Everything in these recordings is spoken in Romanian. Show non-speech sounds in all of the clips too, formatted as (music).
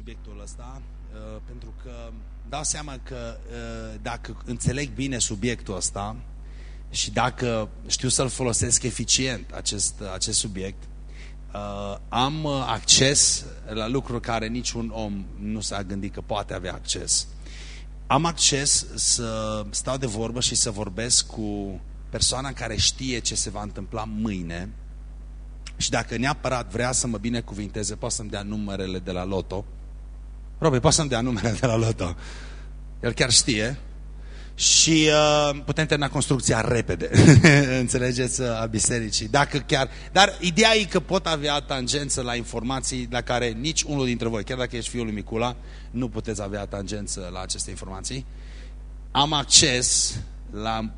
subiectul ăsta uh, pentru că dau seama că uh, dacă înțeleg bine subiectul ăsta și dacă știu să-l folosesc eficient, acest, acest subiect, uh, am acces la lucruri care niciun om nu s-a gândit că poate avea acces. Am acces să stau de vorbă și să vorbesc cu persoana care știe ce se va întâmpla mâine și dacă neapărat vrea să mă binecuvinteze, poate să-mi dea numerele de la loto. Robi, poate să-mi dea numerele de la loto. El chiar știe. Și uh, putem termina construcția repede, (laughs) înțelegeți, uh, a bisericii. Dacă chiar... Dar ideea e că pot avea tangență la informații la care nici unul dintre voi, chiar dacă ești fiul lui Micula, nu puteți avea tangență la aceste informații. Am acces la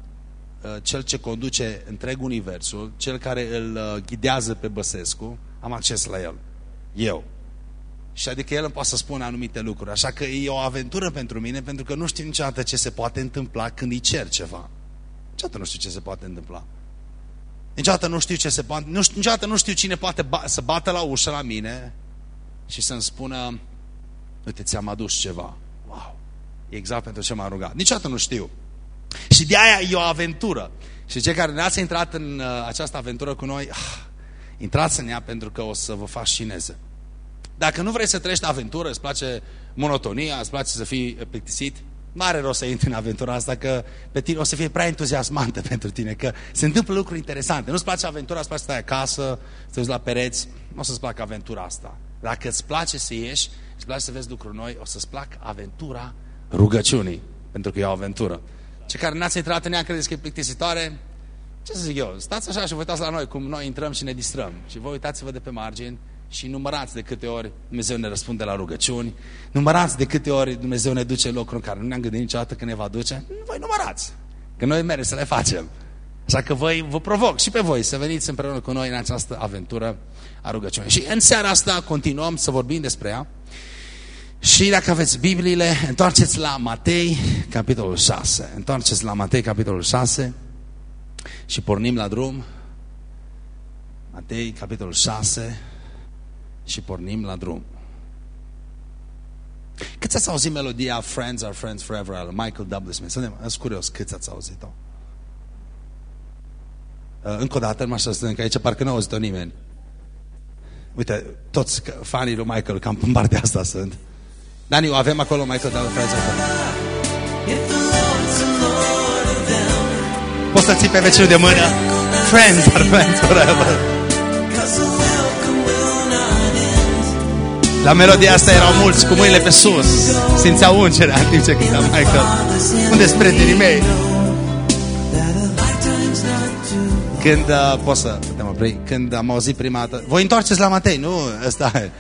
Uh, cel ce conduce întreg universul, cel care îl uh, ghidează pe Băsescu, am acces la el. Eu. Și adică el îmi poate să spună anumite lucruri. Așa că e o aventură pentru mine, pentru că nu știu niciodată ce se poate întâmpla când îi cer ceva. Niciodată nu știu ce se poate întâmpla. Niciodată nu știu ce se poate... Nu știu, niciodată nu știu cine poate ba, să bată la ușă la mine și să-mi spună uite, ți-am adus ceva. Wow! E exact pentru ce m-am rugat. Niciodată nu știu. Și de aia e o aventură. Și cei care ne-ați intrat în uh, această aventură cu noi, ah, intrați în ea pentru că o să vă fascineze. Dacă nu vrei să trăiești aventură, îți place monotonia, îți place să fii plictisit, nu are rost să intri în aventura asta, că pe tine o să fie prea entuziasmantă (laughs) pentru tine, că se întâmplă lucruri interesante. Nu-ți place aventura, îți place să stai acasă, să uiți la pereți, nu o să-ți placă aventura asta. Dacă îți place să ieși, îți place să vezi lucruri noi, o să-ți placă aventura rugăciunii, pentru că e o aventură. Cei care n-ați intrat în ea credeți că e plictisitoare? Ce să zic eu? Stați așa și vă uitați la noi, cum noi intrăm și ne distrăm. Și voi uitați-vă de pe margini și numărați de câte ori Dumnezeu ne răspunde la rugăciuni, numărați de câte ori Dumnezeu ne duce în locuri în care nu ne-am gândit niciodată că ne va duce. Voi numărați, că noi mereu să le facem. Așa că voi vă provoc și pe voi să veniți împreună cu noi în această aventură a rugăciunii. Și în seara asta continuăm să vorbim despre ea. Și dacă aveți Bibliile, întoarceți la Matei, capitolul 6. Întoarceți la Matei, capitolul 6 și pornim la drum. Matei, capitolul 6 și pornim la drum. Câți ați auzit melodia Friends are Friends Forever al Michael W. Smith? Suntem curios, câți ați auzit-o? Uh, încă o dată, nu așa că aici parcă nu a auzit-o nimeni. Uite, toți fanii lui Michael, cam în partea asta sunt. Dani, o avem acolo mai tot, frații Poți să ții pe vecinul de mână? Friends are friends forever. La melodia asta erau mulți cu mâinile pe sus. Simțeau ungerea în timp ce cânta Michael. Unde sunt prietenii mei? Când, uh, pot să putem opri, când am auzit prima dată, voi întoarceți la Matei, nu? Asta e.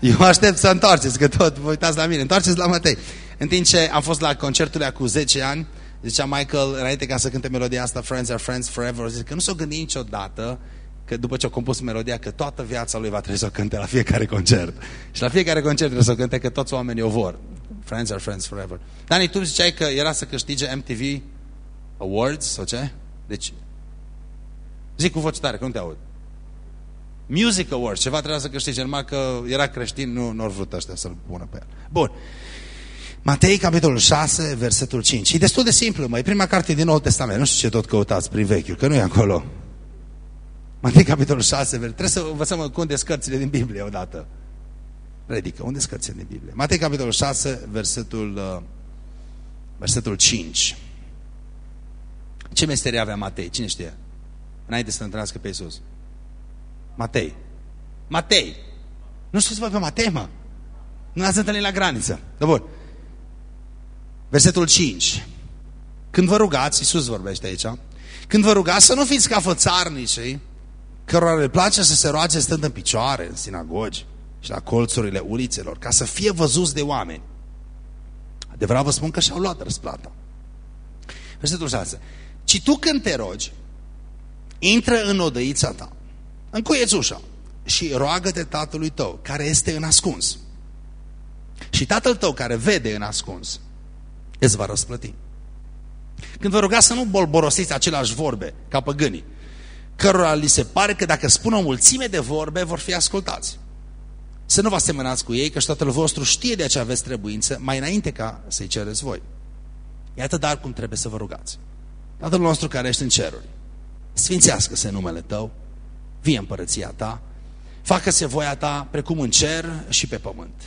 Eu aștept să întoarceți, că tot vă uitați la mine. Întoarceți la Matei. În timp ce am fost la concertul cu 10 ani, zicea Michael, înainte ca să cânte melodia asta, Friends are Friends Forever, zice că nu s-o gândit niciodată că după ce a compus melodia, că toată viața lui va trebui să o cânte la fiecare concert. Și la fiecare concert trebuie să o cânte, că toți oamenii o vor. Friends are Friends Forever. Dani, tu ziceai că era să câștige MTV Awards sau ce? Deci, zic cu voce tare, că nu te aud. Music Awards, ceva trebuia să câștige, numai că era creștin, nu, nu au vrut ăștia să-l pună pe el. Bun. Matei, capitolul 6, versetul 5. E destul de simplu, mai prima carte din Noul Testament. Nu știu ce tot căutați prin vechiul, că nu e acolo. Matei, capitolul 6, trebuie să învățăm unde cărțile din Biblie odată. Predică, unde sunt cărțile din Biblie? Matei, capitolul 6, versetul, uh, versetul 5. Ce meserie avea Matei? Cine știe? Înainte să întâlnească pe Iisus. Matei. Matei. Nu știți voi pe Matei, mă? Nu ați întâlnit la graniță. Da, bun. Versetul 5. Când vă rugați, Iisus vorbește aici, când vă rugați să nu fiți ca fățarnicii, cărora le place să se roage stând în picioare, în sinagogi și la colțurile ulițelor, ca să fie văzuți de oameni. Adevărat vă spun că și-au luat răsplata. Versetul 6. Ci tu când te rogi, intră în odăița ta încuieți ușa și roagă-te tatălui tău, care este în ascuns. Și tatăl tău, care vede în ascuns, îți va răsplăti. Când vă rugați să nu bolborosiți aceleași vorbe, ca păgânii, cărora li se pare că dacă spun o mulțime de vorbe, vor fi ascultați. să nu vă asemănați cu ei, că și Tatăl vostru știe de ce aveți trebuință, mai înainte ca să-i cereți voi. Iată dar cum trebuie să vă rugați. Tatăl nostru care ești în ceruri, sfințească-se numele Tău, vie împărăția Ta, facă-se voia Ta precum în cer și pe pământ.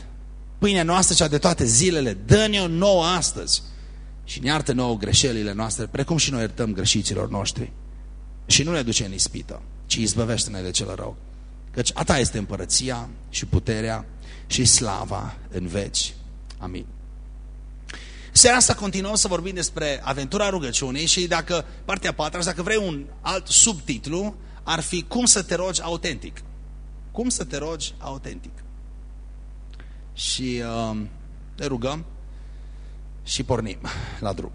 Pâinea noastră, cea de toate zilele, dă-ne-o nouă astăzi și ne iartă nouă greșelile noastre, precum și noi iertăm greșiților noștri. Și nu ne duce în ispită, ci izbăvește-ne de cel rău. Căci a ta este împărăția și puterea și slava în veci. Amin. Seara asta continuăm să vorbim despre aventura rugăciunii și dacă partea patra, dacă vrei un alt subtitlu, ar fi cum să te rogi autentic. Cum să te rogi autentic. Și uh, ne rugăm și pornim la drum.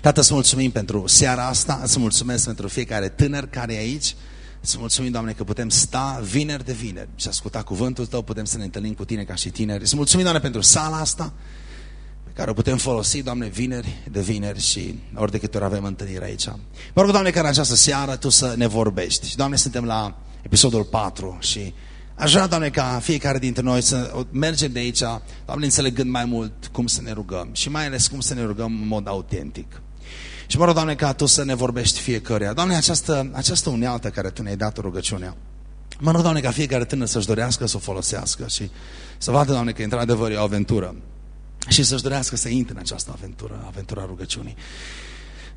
Tată, să mulțumim pentru seara asta, să mulțumesc pentru fiecare tânăr care e aici, să mulțumim, Doamne, că putem sta vineri de vineri și asculta cuvântul Tău, putem să ne întâlnim cu Tine ca și tineri. Să mulțumim, Doamne, pentru sala asta, pe care o putem folosi, Doamne, vineri de vineri și ori de câte ori avem întâlnire aici. Vă rog, Doamne, că în această seară Tu să ne vorbești. Și, Doamne, suntem la episodul 4 și Aș vrea, Doamne, ca fiecare dintre noi să mergem de aici, Doamne, înțelegând mai mult cum să ne rugăm și mai ales cum să ne rugăm în mod autentic. Și mă rog, Doamne, ca Tu să ne vorbești fiecăruia. Doamne, această, această unealtă care Tu ne-ai dat rugăciunea, mă rog, Doamne, ca fiecare tânăr să-și dorească să o folosească și să vadă, Doamne, că într-adevăr e o aventură și să-și dorească să intre în această aventură, aventura rugăciunii.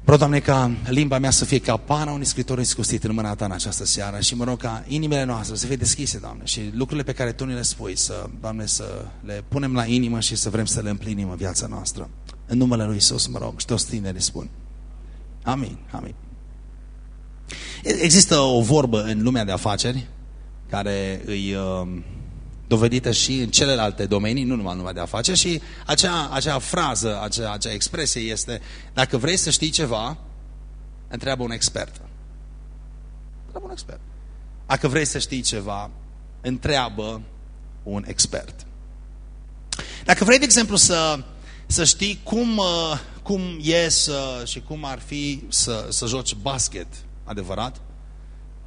Vreau, Doamne, ca limba mea să fie ca pana unui scritor iscusit în mâna Ta în această seară și mă rog ca inimile noastre să fie deschise, Doamne, și lucrurile pe care Tu ne le spui, să, Doamne, să le punem la inimă și să vrem să le împlinim în viața noastră. În numele Lui Isus, mă rog, și toți tinerii spun. Amin, amin. Există o vorbă în lumea de afaceri care îi uh, dovedită și în celelalte domenii, nu numai în lumea de afaceri, și acea, acea frază, acea, acea expresie este, dacă vrei să știi ceva, întreabă un expert. Întreabă un expert. Dacă vrei să știi ceva, întreabă un expert. Dacă vrei, de exemplu, să, să știi cum, uh, cum e să, și cum ar fi să, să joci basket adevărat,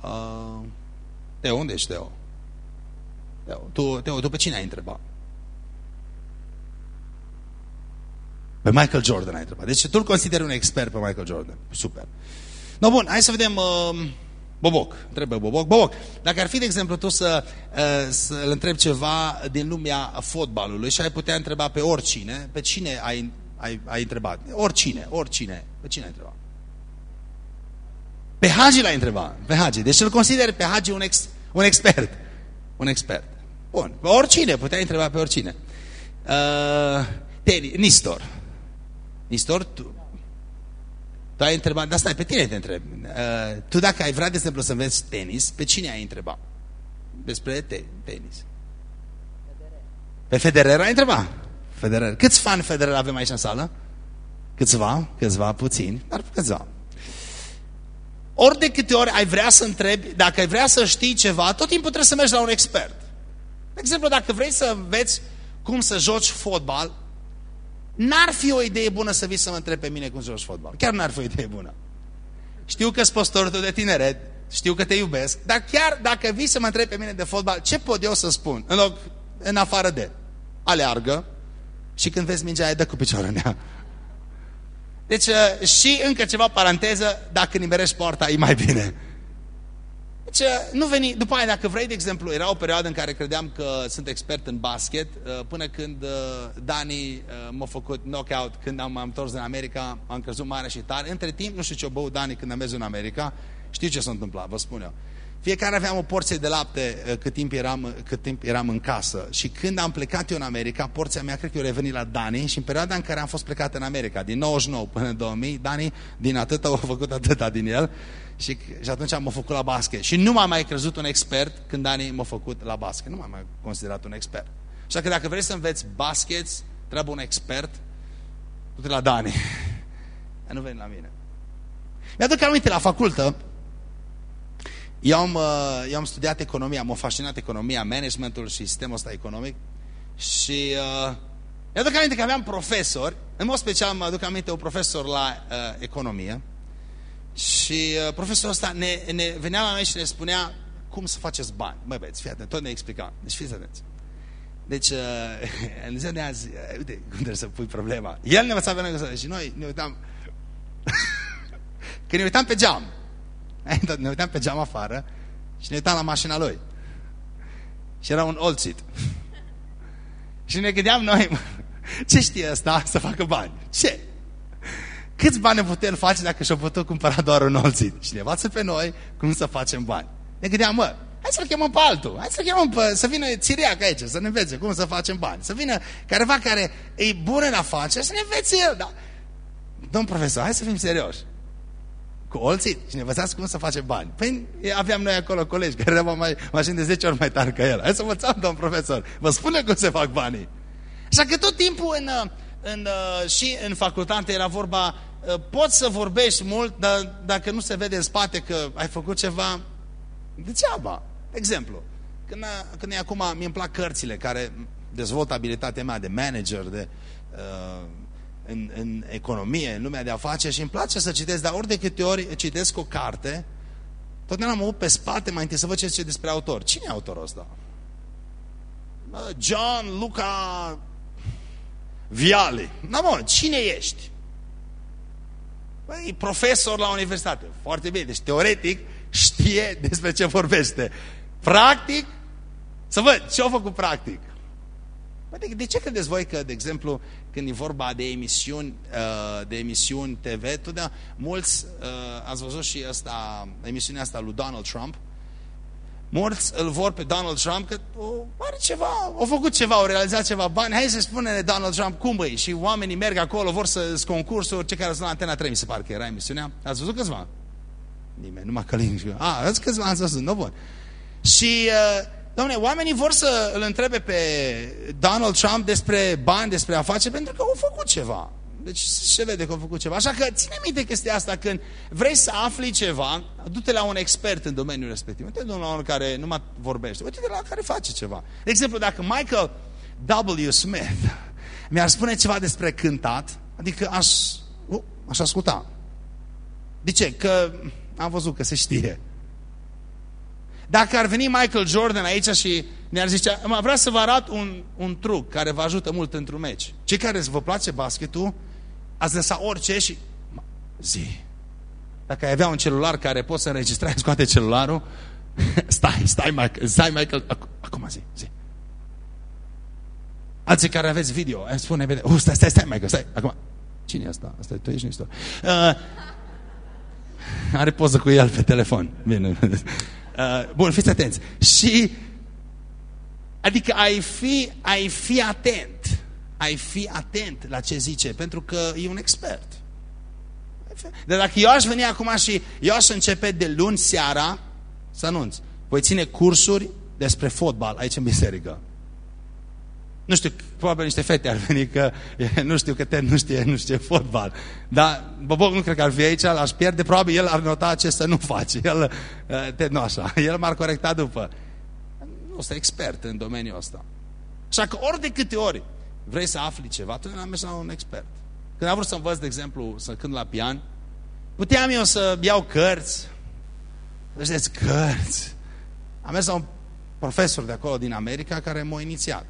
uh, Teo, unde ești Teo? Teo, tu, Teo, tu pe cine ai întrebat? Pe Michael Jordan ai întrebat. Deci tu îl consideri un expert pe Michael Jordan. Super. No, bun, hai să vedem... Uh, Boboc, trebuie Boboc. Boboc, dacă ar fi, de exemplu, tu să, uh, să îl întrebi ceva din lumea fotbalului și ai putea întreba pe oricine, pe cine ai, ai, ai întrebat? Oricine, oricine. Pe cine ai întrebat? Pe Hagi l-ai întrebat. Pe Hagi. Deci îl consideri pe Hagi un, ex, un expert. Un expert. Bun. Pe oricine, puteai întreba pe oricine. Uh, teni, Nistor. Nistor, tu, tu ai întrebat, dar stai, pe tine te întreb. Uh, tu dacă ai vrea, de exemplu, să înveți tenis, pe cine ai întrebat? Despre te, tenis. Pe Federer ai întrebat? Federer. Câți fani Federer avem aici în sală? Câțiva? Câțiva, puțini, dar câțiva. Ori de câte ori ai vrea să întrebi, dacă ai vrea să știi ceva, tot timpul trebuie să mergi la un expert. De exemplu, dacă vrei să înveți cum să joci fotbal, n-ar fi o idee bună să vii să mă întrebi pe mine cum să joci fotbal. Chiar n-ar fi o idee bună. Știu că-s postorul de tineret, știu că te iubesc, dar chiar dacă vii să mă întrebi pe mine de fotbal, ce pot eu să spun? În loc, în afară de, aleargă și când vezi mingea aia, dă cu piciorul în ea. Deci uh, și încă ceva paranteză, dacă nimerești poarta, e mai bine. Deci uh, nu veni, după aia dacă vrei, de exemplu, era o perioadă în care credeam că sunt expert în basket, uh, până când Dani m-a făcut knockout când am, am întors în America, am crezut mare și tare. Între timp, nu știu ce o băut Dani când am mers în America, știu ce s-a întâmplat, vă spun eu. Fiecare aveam o porție de lapte uh, cât timp, eram, cât timp eram în casă. Și când am plecat eu în America, porția mea, cred că eu revenit la Dani și în perioada în care am fost plecat în America, din 99 până în 2000, Dani din atâta a făcut atâta din el și, și atunci am făcut la basket. Și nu m-am mai crezut un expert când Dani m-a făcut la basket. Nu m-am mai considerat un expert. Așa că dacă vrei să înveți basket, trebuie un expert, du-te la Dani. (laughs) nu veni la mine. Mi-aduc aminte la facultă, eu am, uh, eu am studiat economia, m-a fascinat economia, managementul și sistemul ăsta economic și uh, mi-aduc aminte că aveam profesori, în mod special mă aduc aminte un profesor la uh, economie și uh, profesorul ăsta ne, ne venea la noi și ne spunea cum să faceți bani. Măi băieți, fii atent, tot ne explica. Deci fiți atenți. Deci, uh, (laughs) în ziua de azi, uh, uite cum trebuie să pui problema. El ne învăța pe noi și noi ne uitam... (laughs) Când ne uitam pe geam, (laughs) ne uitam pe geam afară și ne uitam la mașina lui. Și era un old seat. (laughs) și ne gândeam noi, ce știe ăsta să facă bani? Ce? Câți bani putem face dacă și-o putut cumpăra doar un old seat? Și ne învață pe noi cum să facem bani. Ne gândeam, mă, hai să-l chemăm pe altul, hai să-l chemăm pe, să vină țiriac aici, să ne învețe cum să facem bani, să vină careva care e bun în afaceri, să ne învețe el. Da. Domn profesor, hai să fim serioși. Cu olții și ne învățați cum să facem bani. Păi aveam noi acolo colegi care erau mai, mașini de 10 ori mai tari ca el. Hai să învățăm, domn profesor. Vă spune cum se fac banii. Așa că tot timpul în, în, și în facultate era vorba, poți să vorbești mult, dar dacă nu se vede în spate că ai făcut ceva, degeaba. Exemplu, când, când e acum, mi îmi plac cărțile care dezvoltă abilitatea mea de manager, de, uh, în, în economie, în lumea de afaceri și îmi place să citesc, dar ori de câte ori citesc o carte, totdeauna mă uit pe spate mai întâi să văd ce zice despre autor. Cine e autorul ăsta? John Luca Viale. Na, mă, cine ești? Băi, profesor la universitate. Foarte bine. Deci, teoretic, știe (laughs) despre ce vorbește. Practic, să văd ce au făcut practic. De, de ce credeți voi că, de exemplu, când e vorba de emisiuni, uh, de emisiuni TV, totdeauna mulți, uh, ați văzut și asta, emisiunea asta lui Donald Trump, mulți îl vor pe Donald Trump că o, are ceva, au făcut ceva, au realizat ceva bani, hai să spune Donald Trump cum băi, și oamenii merg acolo, vor să-s concursuri, ce care sunt la Antena 3, mi se pare că era emisiunea, ați văzut câțiva? Nimeni, numai Călin. A, ați câțiva ați văzut, nu bun. Și, uh, domne, oamenii vor să îl întrebe pe Donald Trump despre bani, despre afaceri, pentru că au făcut ceva. Deci se vede că au făcut ceva. Așa că ține minte chestia asta, când vrei să afli ceva, du-te la un expert în domeniul respectiv. Uite la unul care nu mai vorbește. Uite la care face ceva. De exemplu, dacă Michael W. Smith mi-ar spune ceva despre cântat, adică aș, uh, aș asculta. De ce? Că am văzut că se știe. Dacă ar veni Michael Jordan aici și ne-ar zice, mă, vreau să vă arăt un, un truc care vă ajută mult într-un meci. Cei care vă place basketul, ați lăsa orice și... Zi. Dacă ai avea un celular care poți să înregistrai, (laughs) scoate celularul, (laughs) stai, stai, Michael, stai, Michael, acum zi, zi. Alții care aveți video, îmi spune, vede, uh, stai, stai, stai, Michael, stai, acum. Cine e asta? Asta tu ești niște. Uh, are poză cu el pe telefon. Bine. Uh, bun, fiți atenți. Și adică ai fi, ai fi atent. Ai fi atent la ce zice, pentru că e un expert. Dar dacă eu aș veni acum și eu aș începe de luni seara să anunț, voi ține cursuri despre fotbal aici în biserică. Nu știu, probabil niște fete ar veni că (laughs) nu știu că Ted nu știe, nu știe fotbal. Dar Boboc nu cred că ar fi aici, l-aș pierde, probabil el ar nota ce să nu faci. (laughs) El, uh, Ted nu așa, (laughs) el m-ar corecta după. Nu este expert în domeniul ăsta. Așa că ori de câte ori vrei să afli ceva, tu am mers la un expert. Când am vrut să învăț, de exemplu, să cânt la pian, puteam eu să iau cărți, vedeți, cărți. Am mers la un profesor de acolo din America care m-a inițiat.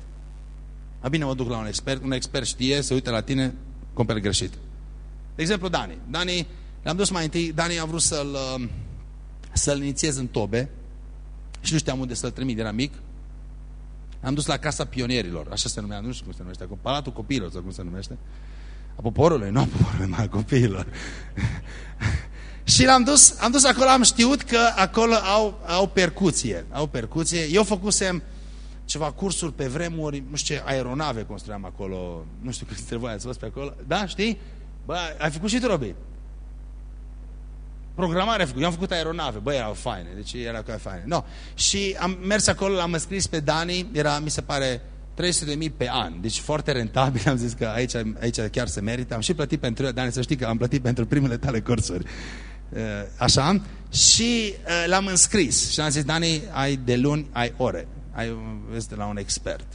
A bine mă duc la un expert, un expert știe, se uită la tine, complet greșit. De exemplu, Dani. Dani, l-am dus mai întâi, Dani a vrut să-l să inițiez în tobe și nu știam unde să-l trimit, era mic. Am dus la Casa Pionierilor, așa se numea, nu știu cum se numește, acum, Palatul Copiilor, sau cum se numește. A poporului, nu a poporului, mai a copiilor. (laughs) și l-am dus, am dus acolo, am știut că acolo au, au percuție, au percuție. Eu făcusem ceva cursuri pe vremuri, nu știu ce, aeronave construiam acolo, nu știu câți trebuie ați fost pe acolo. Da, știi? Bă, ai făcut și tu, Robi? Programare făcut. Eu am făcut aeronave. Bă, erau faine. Deci era ca faine. No. Și am mers acolo, l-am scris pe Dani, era, mi se pare, 300 de mii pe an. Deci foarte rentabil. Am zis că aici, aici chiar se merită. Am și plătit pentru, Dani, să știi că am plătit pentru primele tale cursuri. Așa. Și l-am înscris. Și am zis, Dani, ai de luni, ai ore ai vezi de la un expert.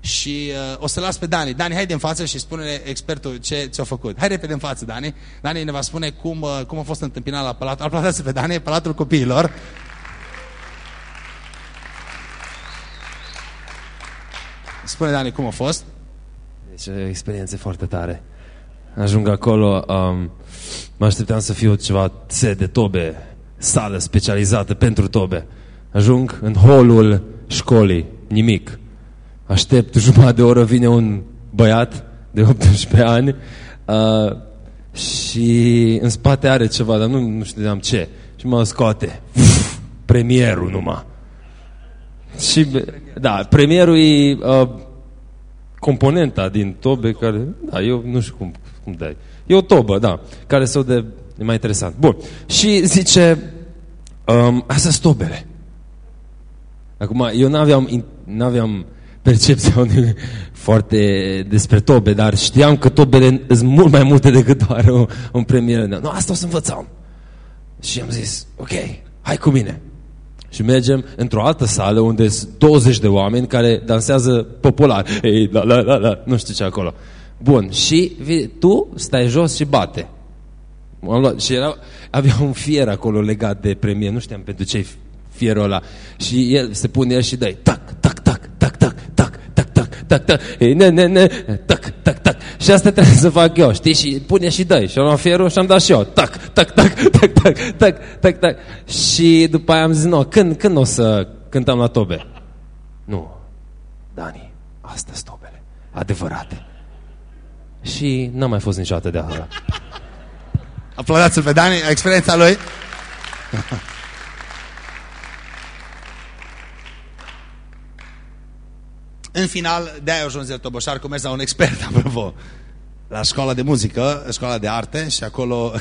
Și uh, o să las pe Dani. Dani, haide în față și spune expertul ce ți-a făcut. Hai repede în față, Dani. Dani ne va spune cum, uh, cum a fost întâmpinat la palatul. Aplaudați pe Dani, palatul copiilor. Spune, Dani, cum a fost? Deci, o experiență foarte tare. Ajung acolo, um, mă așteptam să fiu ceva de tobe, sală specializată pentru tobe. Ajung în holul școlii, nimic. Aștept jumătate de oră, vine un băiat de 18 ani uh, și în spate are ceva, dar nu, nu știam ce. Și mă scoate. Uf, premierul numai. Și, da, premierul e uh, componenta din tobe care, da, eu nu știu cum, cum dai. E o tobă, da, care se de e mai interesant. Bun. Și zice, um, astea sunt tobele. Acum, eu n-aveam, n-aveam percepția foarte despre tobe, dar știam că tobele sunt mult mai multe decât doar o, un premier. Nu, asta o să învățăm. Și am zis, ok, hai cu mine. Și mergem într-o altă sală unde sunt 20 de oameni care dansează popular. Ei, la, la, la, la, nu știu ce acolo. Bun, și tu stai jos și bate. Am luat, și era, avea un fier acolo legat de premier, nu știam pentru ce fierul ăla. Și el se pune el și dă tac, tac, tac, tac, tac, tac, tac, tac, tac, tac, ne, ne, ne, tac, tac, tac. Și asta trebuie să fac eu, știi? Și pune și dă Și am luat fierul și am dat și eu. Tac, tac, tac, tac, tac, tac, tac, tac. Și după aia am zis, nu, când, când o să cântăm la tobe? Nu, Dani, astea sunt tobele, adevărate. Și n-am mai fost niciodată de asta. Aplaudați-l pe Dani, experiența lui. În final, de-aia ajuns el Toboșar, cum la un expert, (laughs) apropo, la școala de muzică, școala de arte și acolo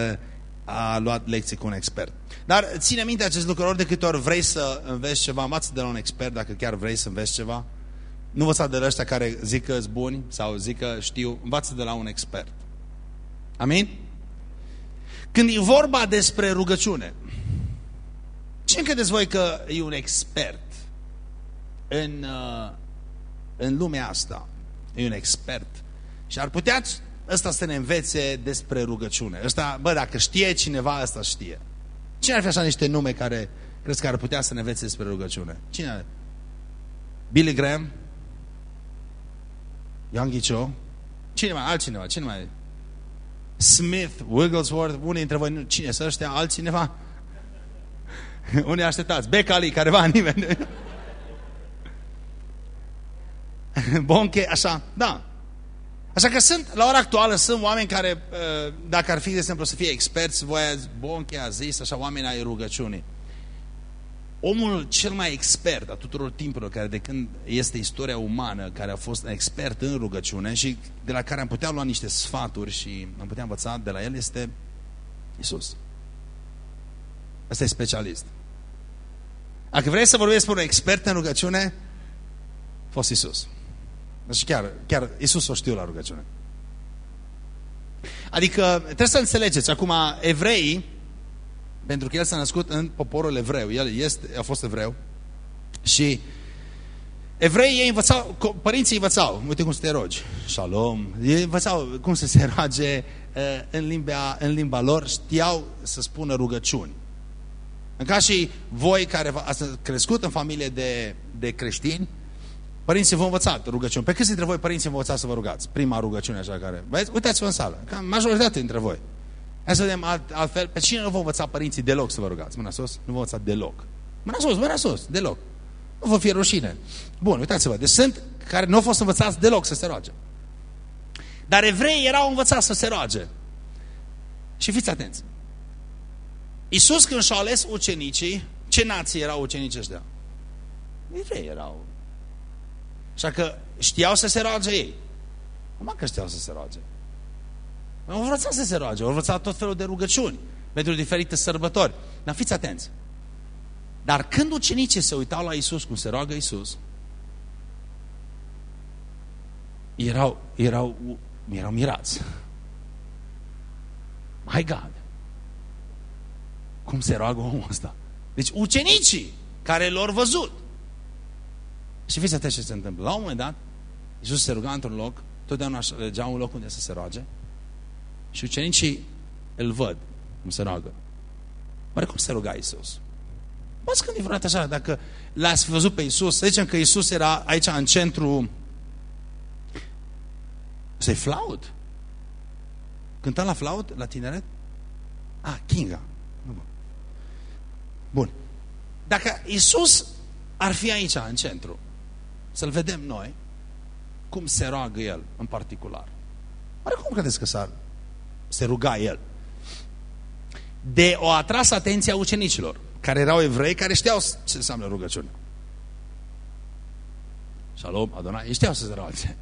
(laughs) a luat lecții cu un expert. Dar ține minte acest lucru, ori de câte ori vrei să înveți ceva, învață de la un expert dacă chiar vrei să înveți ceva. Nu învăța de la ăștia care zic că buni sau zic că știu, învață de la un expert. Amin? Când e vorba despre rugăciune, ce credeți voi că e un expert în, uh, în lumea asta? E un expert. Și ar putea ăsta să ne învețe despre rugăciune. Ăsta, bă, dacă știe cineva, ăsta știe. Cine ar fi așa niște nume care crezi că ar putea să ne învețe despre rugăciune? Cine? Billy Graham? Young Cho? Cine mai? Altcineva? Cine mai? Smith, Wigglesworth, unii dintre voi, cine să ăștia, altcineva? (laughs) unii așteptați, Becali, careva, nimeni. (laughs) Bonche, așa, da. Așa că sunt, la ora actuală, sunt oameni care, uh, dacă ar fi, de exemplu, să fie experți, voi ați, Bonche a zis, așa, oameni ai rugăciunii. Omul cel mai expert a tuturor timpurilor, care de când este istoria umană, care a fost expert în rugăciune și de la care am putea lua niște sfaturi și am putea învăța de la el, este Isus. Asta e specialist. Dacă vrei să vorbești despre un expert în rugăciune, a fost Isus. Deci chiar, chiar Isus o știu la rugăciune. Adică trebuie să înțelegeți, acum evreii, pentru că el s-a născut în poporul evreu, el este, a fost evreu și evreii ei învățau, părinții învățau, uite cum să te rogi, shalom, ei învățau cum să se roage în limba, în limba lor, știau să spună rugăciuni. În ca și voi care ați crescut în familie de, de creștini, Părinții v-au învățat rugăciuni. Pe câți dintre voi părinții v-au învățat să vă rugați? Prima rugăciune așa care... Vezi? Uitați-vă în sală. Cam majoritatea dintre voi. Hai să vedem alt, altfel. Pe cine nu v-au învățat părinții deloc să vă rugați? Mâna sus? Nu v-au învățat deloc. Mâna sus, mâna sus, deloc. Nu vă fie rușine. Bun, uitați-vă. Deci sunt care nu au fost învățați deloc să se roage. Dar evrei erau învățați să se roage. Și fiți atenți. Iisus când și-a ales ucenicii, ce nații erau ucenicii ăștia? Evrei erau. Așa că știau să se roage ei. Cum că știau să se roage? Au învățat să se roage, au învățat tot felul de rugăciuni pentru diferite sărbători. Dar fiți atenți. Dar când ucenicii se uitau la Isus cum se roagă Isus, erau, erau, erau mirați. My God! Cum se roagă omul ăsta? Deci ucenicii care l-au văzut și fiți atenți ce se întâmplă. La un moment dat, Iisus se ruga într-un loc, totdeauna legea un loc unde să se roage și ucenicii îl văd cum se roagă. Oare cum se ruga Iisus? Poți gândi vreodată așa, dacă l-ați văzut pe Isus, să zicem că Isus era aici în centru, să-i flaut. Cânta la flaut, la tineret? Ah, Kinga. Bun. Dacă Isus ar fi aici, în centru, să-L vedem noi, cum se roagă El în particular. Oare cum credeți că s-ar se ruga El? De o atras atenția ucenicilor, care erau evrei, care știau ce înseamnă rugăciune. Shalom, Adonai, ei știau să se roage.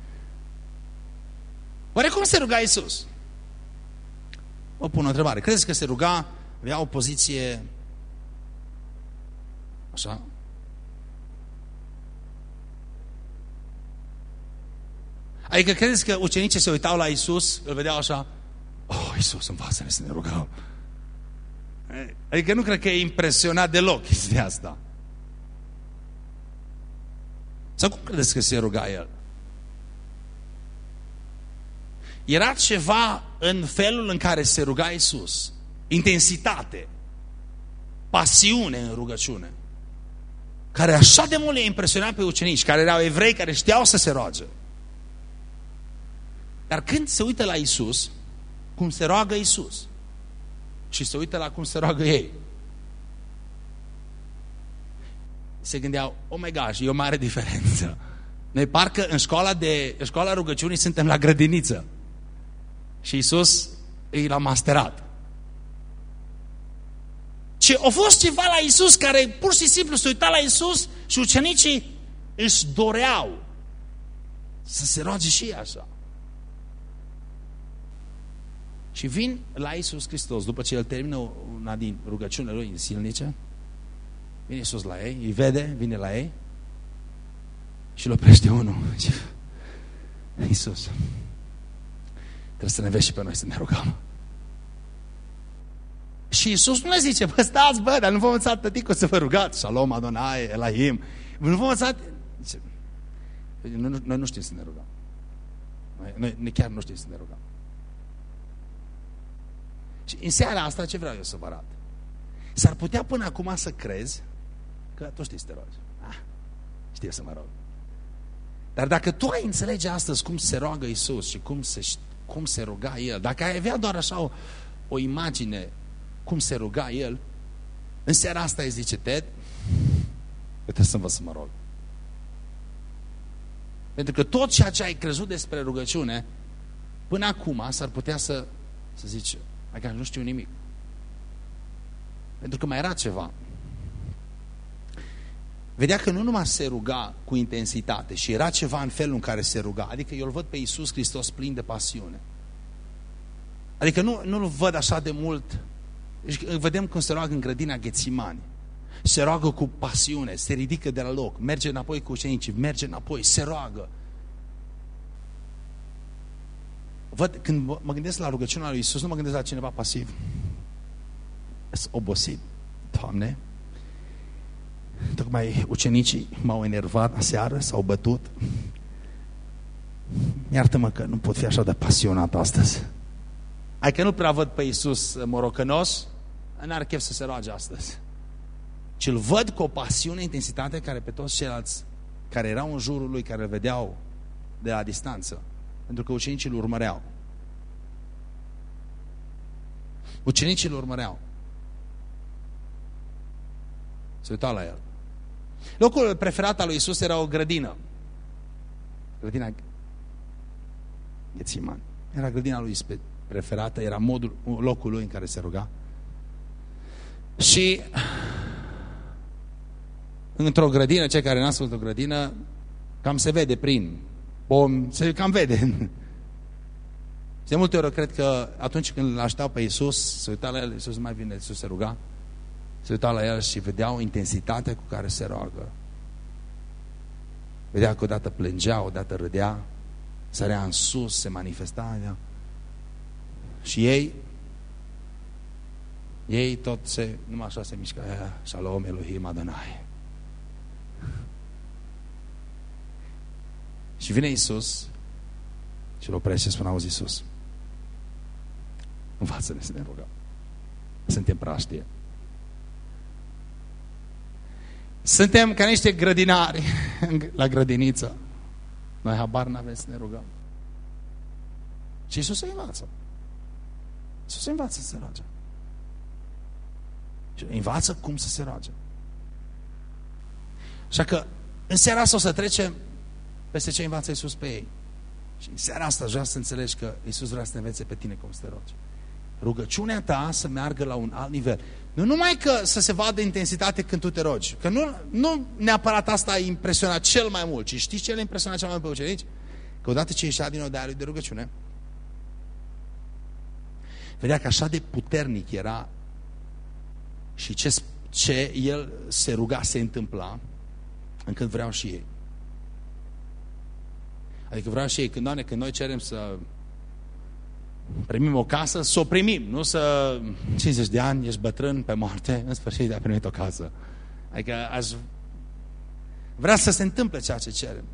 Oare cum se ruga Isus? Vă pun o întrebare. Credeți că se ruga, avea o poziție așa? Adică credeți că ucenicii se uitau la Isus, îl vedeau așa, oh, Isus, învață-ne să ne rugăm. Adică nu cred că e impresionat deloc de asta. Sau cum credeți că se ruga el? Era ceva în felul în care se ruga Isus. Intensitate. Pasiune în rugăciune. Care așa de mult le impresionat pe ucenici, care erau evrei, care știau să se roage. Dar când se uită la Isus, cum se roagă Isus, și se uită la cum se roagă ei, se gândeau, oh my gosh, e o mare diferență. Noi parcă în școala, de, în școala rugăciunii suntem la grădiniță. Și Isus îi l-a masterat. Și a fost ceva la Isus care pur și simplu se uita la Isus și ucenicii își doreau să se roage și așa. Și vin la Isus Hristos, după ce el termină una din rugăciunile lui silnice, vine Isus la ei, îi vede, vine la ei și îl oprește unul. Isus, trebuie să ne vezi și pe noi să ne rugăm. Și Isus nu le zice, bă, stați, bă, dar nu vă învățat tăticul să vă rugați, Shalom, Adonai, Elahim. Nu vă învățat... Zice, noi, noi nu știm să ne rugăm. Noi, noi chiar nu știm să ne rugăm. Și în seara asta ce vreau eu să vă arăt? S-ar putea până acum să crezi că tu știi să te rogi. Ah, știu să mă rog. Dar dacă tu ai înțelege astăzi cum se roagă Isus și cum se, cum se ruga El, dacă ai avea doar așa o, o imagine cum se ruga El, în seara asta îi zice, Ted, eu trebuie să învăț să mă rog. Pentru că tot ceea ce ai crezut despre rugăciune, până acum s-ar putea să, să zici, Adică nu știu nimic. Pentru că mai era ceva. Vedea că nu numai se ruga cu intensitate și era ceva în felul în care se ruga. Adică eu îl văd pe Iisus Hristos plin de pasiune. Adică nu, nu-l văd așa de mult. Deci, vedem cum se roagă în grădina Ghețimani. Se roagă cu pasiune, se ridică de la loc, merge înapoi cu ucenicii, merge înapoi, se roagă. Văd, când mă gândesc la rugăciunea lui Iisus, nu mă gândesc la cineva pasiv. Sunt obosit. Doamne, tocmai ucenicii m-au enervat aseară, s-au bătut. Iartă-mă că nu pot fi așa de pasionat astăzi. Ai că nu prea văd pe Iisus morocănos, n-ar chef să se roage astăzi. Ci îl văd cu o pasiune, intensitate care pe toți ceilalți care erau în jurul lui, care îl vedeau de la distanță, pentru că ucenicii îl urmăreau. Ucenicii îl urmăreau. Se uitau la el. Locul preferat al lui Isus era o grădină. Grădina Ghețiman. Era grădina lui preferată, era modul, locul lui în care se ruga. Și într-o grădină, cei care n-au o grădină, cam se vede prin pom, se cam vede. Și de multe ori cred că atunci când îl așteau pe Iisus, se uita la el, Iisus mai bine, Iisus se ruga, se uita la el și vedeau intensitatea cu care se roagă. Vedea că odată plângea, odată râdea, sărea în sus, se manifesta. Ja? Și ei, ei tot se, numai așa se mișcă, Shalom Elohim Adonai. Și vine Iisus și îl oprește și spune, auzi Iisus, Învață-ne să ne rugăm. Suntem praștie. Suntem ca niște grădinari (laughs) la grădiniță. Noi habar n-avem să ne rugăm. Și Iisus se învață. Iisus se învață să se roage. Și învață cum să se roage. Așa că în seara asta o să trecem peste ce învață Iisus pe ei. Și în seara asta vreau să înțelegi că Iisus vrea să te învețe pe tine cum să te rogi. Rugăciunea ta să meargă la un alt nivel. Nu numai că să se vadă intensitate când tu te rogi, că nu, nu neapărat asta a impresionat cel mai mult, ci știți ce le impresionat cel mai mult pe ucenici? Că odată ce ieșea din odaia lui de rugăciune, vedea că așa de puternic era și ce, ce el se ruga se întâmpla, încât vreau și ei. Adică vreau și ei, când, doamne, când noi cerem să primim o casă, să o primim, nu să 50 de ani, ești bătrân pe moarte, în sfârșit ai primit o casă. Adică aș vrea să se întâmple ceea ce cerem.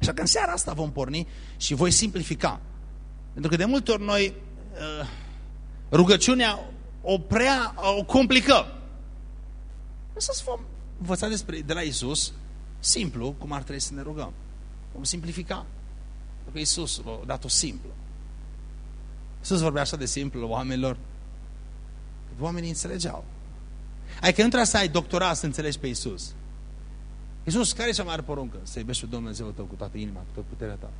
Așa că în seara asta vom porni și voi simplifica. Pentru că de multe ori noi uh, rugăciunea o prea o complicăm. Să vom învăța despre, de la Isus, simplu, cum ar trebui să ne rugăm. Vom simplifica. Pentru că Isus a dat-o simplu. Iisus vorbea așa de simplu oamenilor. Oamenii înțelegeau. Adică nu trebuie să ai doctorat să înțelegi pe Iisus. Iisus, care e cea mai mare poruncă? Să iubești pe Dumnezeu tău cu toată inima, cu toată puterea ta.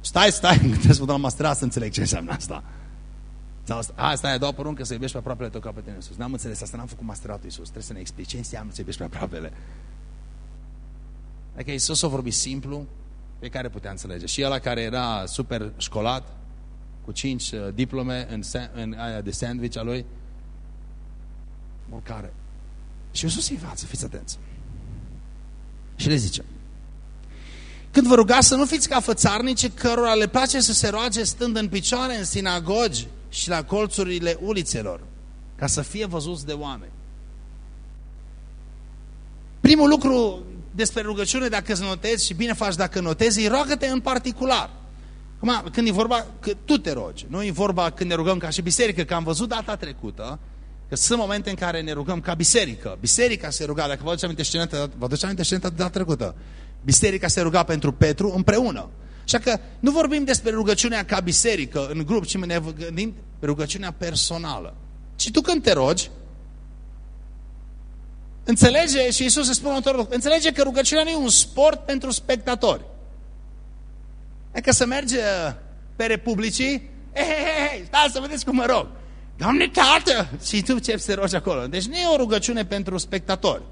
Stai, stai, (laughs) trebuie să mă masterat să înțeleg ce înseamnă asta. Sau, a, stai, a doua poruncă, să iubești pe aproapele tău ca pe tine Iisus. N-am înțeles asta, n-am făcut masteratul Iisus. Trebuie să ne explici ce înseamnă să iubești pe aproapele. Adică Iisus a vorbit simplu, pe care putea înțelege. Și ăla care era super școlat, cu cinci uh, diplome în, în aia de sandwich a lui, oricare. Și Iisus îi învață, fiți atenți. Și le zice, când vă rugați să nu fiți ca fățarnici cărora le place să se roage stând în picioare în sinagogi și la colțurile ulițelor, ca să fie văzuți de oameni. Primul lucru despre rugăciune, dacă îți notezi și bine faci dacă notezi, roagă-te în particular. Acum, când e vorba, că tu te rogi, nu e vorba când ne rugăm ca și biserică, că am văzut data trecută, că sunt momente în care ne rugăm ca biserică. Biserica se ruga, dacă vă aduceți aminte sceneta, vă aduceți aminte sceneta de data trecută. Biserica se ruga pentru Petru împreună. Așa că nu vorbim despre rugăciunea ca biserică, în grup, ci ne gândim pe rugăciunea personală. Și tu când te rogi, înțelege, și Iisus îți spune următorul lucru, înțelege că rugăciunea nu e un sport pentru spectatori. E că să merge pe republicii, hei, hei, hei, stați să vedeți cum mă rog. Doamne tată! Și tu ce să rogi acolo. Deci nu e o rugăciune pentru spectatori.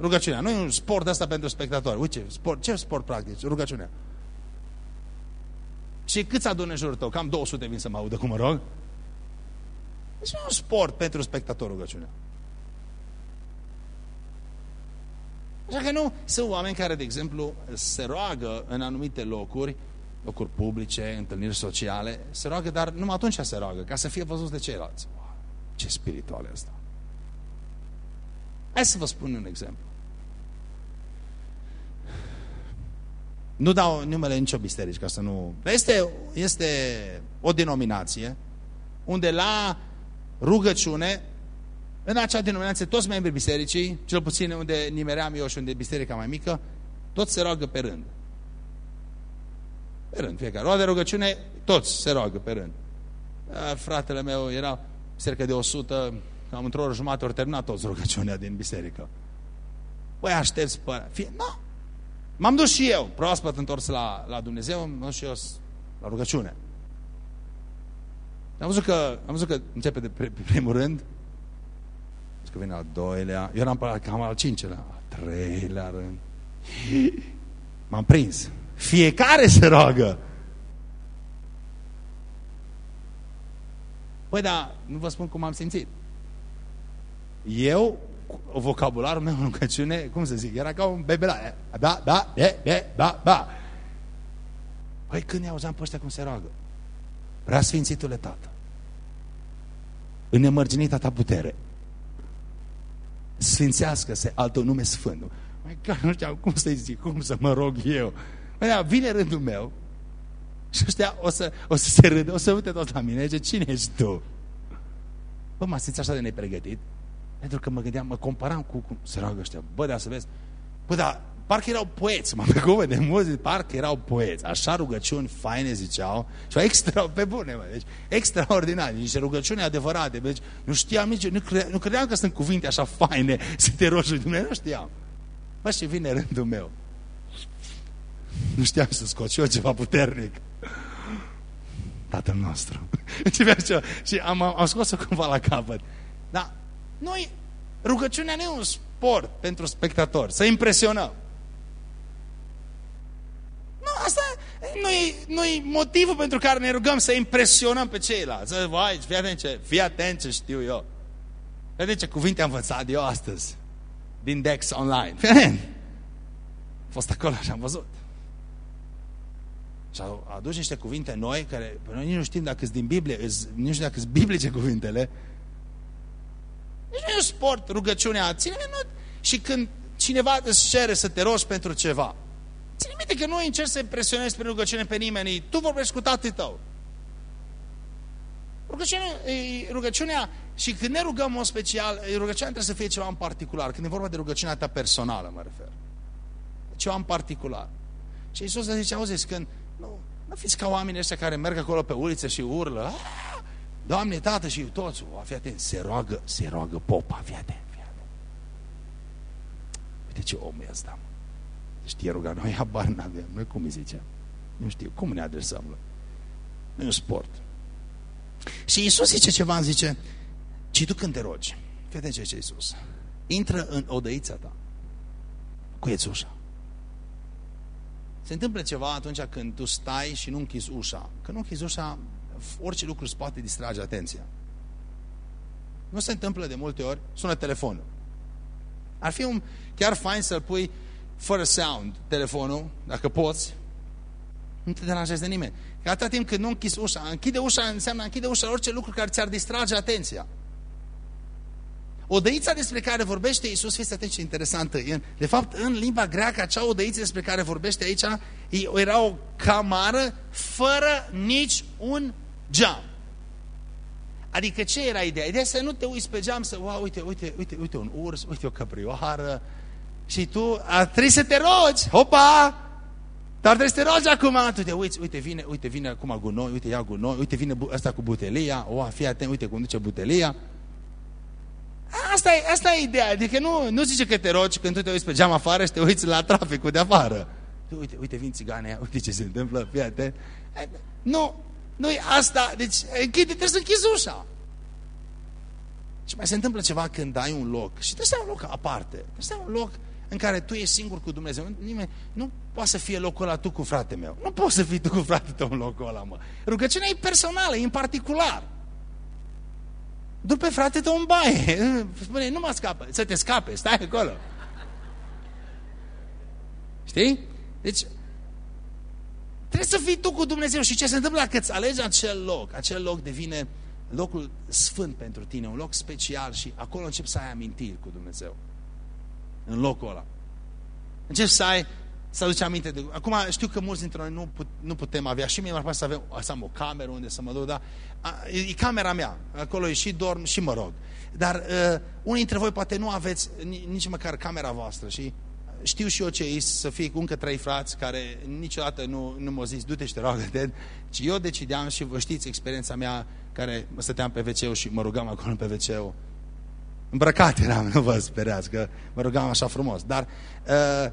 Rugăciunea. Nu e un sport ăsta pentru spectatori. Uite, sport, ce sport practic? Rugăciunea. Și câți adună în jurul tău? Cam 200 vin să mă audă cum mă rog. Deci nu e un sport pentru spectator rugăciunea. Așa că nu, sunt oameni care, de exemplu, se roagă în anumite locuri locuri publice, întâlniri sociale, se roagă, dar numai atunci se roagă, ca să fie văzut de ceilalți. Wow, ce spiritual e asta! Hai să vă spun un exemplu. Nu dau numele nicio biserici, ca să nu... Este, este o denominație unde la rugăciune, în acea denominație, toți membrii bisericii, cel puțin unde nimeream eu și unde e biserica mai mică, toți se roagă pe rând. Pe rând, fiecare. Roade rugăciune, toți se roagă pe rând. Fratele meu era circa de 100, cam într-o oră jumătate ori terminat toți rugăciunea din biserică. Păi aștepți pe... Fie... Nu. M-am dus și eu, proaspăt întors la, la Dumnezeu, m-am dus și eu la rugăciune. Am văzut că, am văzut că începe de pe primul rând, și că vine al doilea, eu eram pe cam al cincelea, al treilea rând. M-am prins. Fiecare se roagă. Păi da, nu vă spun cum am simțit. Eu, vocabularul meu în rugăciune, cum să zic, era ca un bebe la... Da, da, be, be, da, da. Păi când ne auzeam pe ăștia cum se roagă? Prea Sfințitule Tată, în nemărginita ta putere, sfințească-se al tău nume sfânt. Mai nu știu cum să-i zic, cum să mă rog eu. Mă, vine rândul meu și ăștia o să, o să se râdă, o să uite tot la mine, zice, cine ești tu? Bă, mă simți așa de nepregătit? Pentru că mă gândeam, mă comparam cu cum se roagă ăștia. Bă, dar să vezi. Bă, dar parcă erau poeți, mă pe cuvânt de muzică, parcă erau poeți. Așa rugăciuni faine ziceau și extra, pe bune, mă, deci extraordinar, niște rugăciuni adevărate. Deci nu știam nici, nu, cre, nu credeam că sunt cuvinte așa faine (laughs) să te rogi lui Dumnezeu, nu știam. Bă, și vine rândul meu. Nu știam să scot și eu ceva puternic. Tatăl nostru. (laughs) și am, am scos-o cumva la capăt. Dar noi, rugăciunea nu e un sport pentru spectatori, să impresionăm. Nu, asta nu e, nu e motivul pentru care ne rugăm să impresionăm pe ceilalți. Să, vai, fii atent ce, fii atent ce știu eu. Fii atent ce cuvinte am învățat eu astăzi din Dex Online. Fii atent. A fost acolo și am văzut. Și au adus niște cuvinte noi, care noi nici nu știm dacă sunt din Biblie, nici nu știm dacă sunt biblice cuvintele. Nici nu e un sport, rugăciunea. Ține nu... Și când cineva îți cere să te rogi pentru ceva, ține minte că nu încerci să impresionezi prin rugăciune pe nimeni, tu vorbești cu tatăl tău. Rugăciunea, rugăciunea, și când ne rugăm în mod special, rugăciunea trebuie să fie ceva în particular. Când e vorba de rugăciunea ta personală, mă refer. Ceva în particular. Și Iisus zice, auziți, când nu, nu fiți ca oamenii ăștia care merg acolo pe uliță și urlă. Ah, Doamne, Tată și toți, o, fii atent, se roagă, se roagă popa, fii atent, fii atent. Uite ce om e ăsta, mă. Știe ruga, noi habar n-avem, noi cum îi zicem? Nu știu, cum ne adresăm la? Nu e un sport. Și Iisus zice ceva, zice, ci tu când te rogi, fii atent ce zice Iisus, intră în odăița ta, cuieți ușa. Se întâmplă ceva atunci când tu stai și nu închizi ușa. Când nu închizi ușa, orice lucru îți poate distrage atenția. Nu se întâmplă de multe ori, sună telefonul. Ar fi un, chiar fain să-l pui fără sound telefonul, dacă poți, nu te deranjezi de nimeni. Că atâta timp când nu închizi ușa, închide ușa înseamnă închide ușa orice lucru care ți-ar distrage atenția. Odăița despre care vorbește Iisus, fiți atenți interesantă. De fapt, în limba greacă, acea odăiță despre care vorbește aici, era o camară fără nici un geam. Adică ce era ideea? Ideea să nu te uiți pe geam, să, wow, uite, uite, uite, uite un urs, uite o căprioară, și tu a, trebuie să te rogi, hopa! Dar trebuie să te rogi acum, tu te uiți, uite, vine, uite, vine acum gunoi, uite, ia gunoi, uite, vine ăsta cu butelia, o, fii atent, uite cum duce butelia. Asta e, asta e ideea, adică nu, nu zice că te rogi când tu te uiți pe geam afară și te uiți la traficul de afară. Uite, uite, vin țigane, uite ce se întâmplă, fii atent. Nu, nu e asta, deci închide, trebuie să închizi ușa. Și mai se întâmplă ceva când ai un loc și trebuie să ai un loc aparte, trebuie să ai un loc în care tu ești singur cu Dumnezeu. Nimeni, nu poate să fie locul ăla tu cu frate meu. Nu poți să fii tu cu frate tău în locul ăla, mă. Rugăciunea e personală, e în particular. Du-pe frate tău în baie. (laughs) Spune, nu mă scapă. Să te scape, stai acolo. Știi? Deci, trebuie să fii tu cu Dumnezeu. Și ce se întâmplă dacă îți alegi acel loc? Acel loc devine locul sfânt pentru tine, un loc special și acolo începi să ai amintiri cu Dumnezeu. În locul ăla. Începi să ai să aduce aminte de... Acum știu că mulți dintre noi nu, put, nu putem avea și mie mi-ar să avem să am o cameră unde să mă duc, dar a, e camera mea. Acolo e și dorm și mă rog. Dar uh, unii dintre voi poate nu aveți nici măcar camera voastră și știu și eu ce e să fie cu încă trei frați care niciodată nu, nu m-au zis du-te și te roagă de ci eu decideam și vă știți experiența mea care mă stăteam pe wc și mă rugam acolo pe wc îmbrăcat eram, (laughs) nu vă speriați că mă rugam așa frumos dar uh,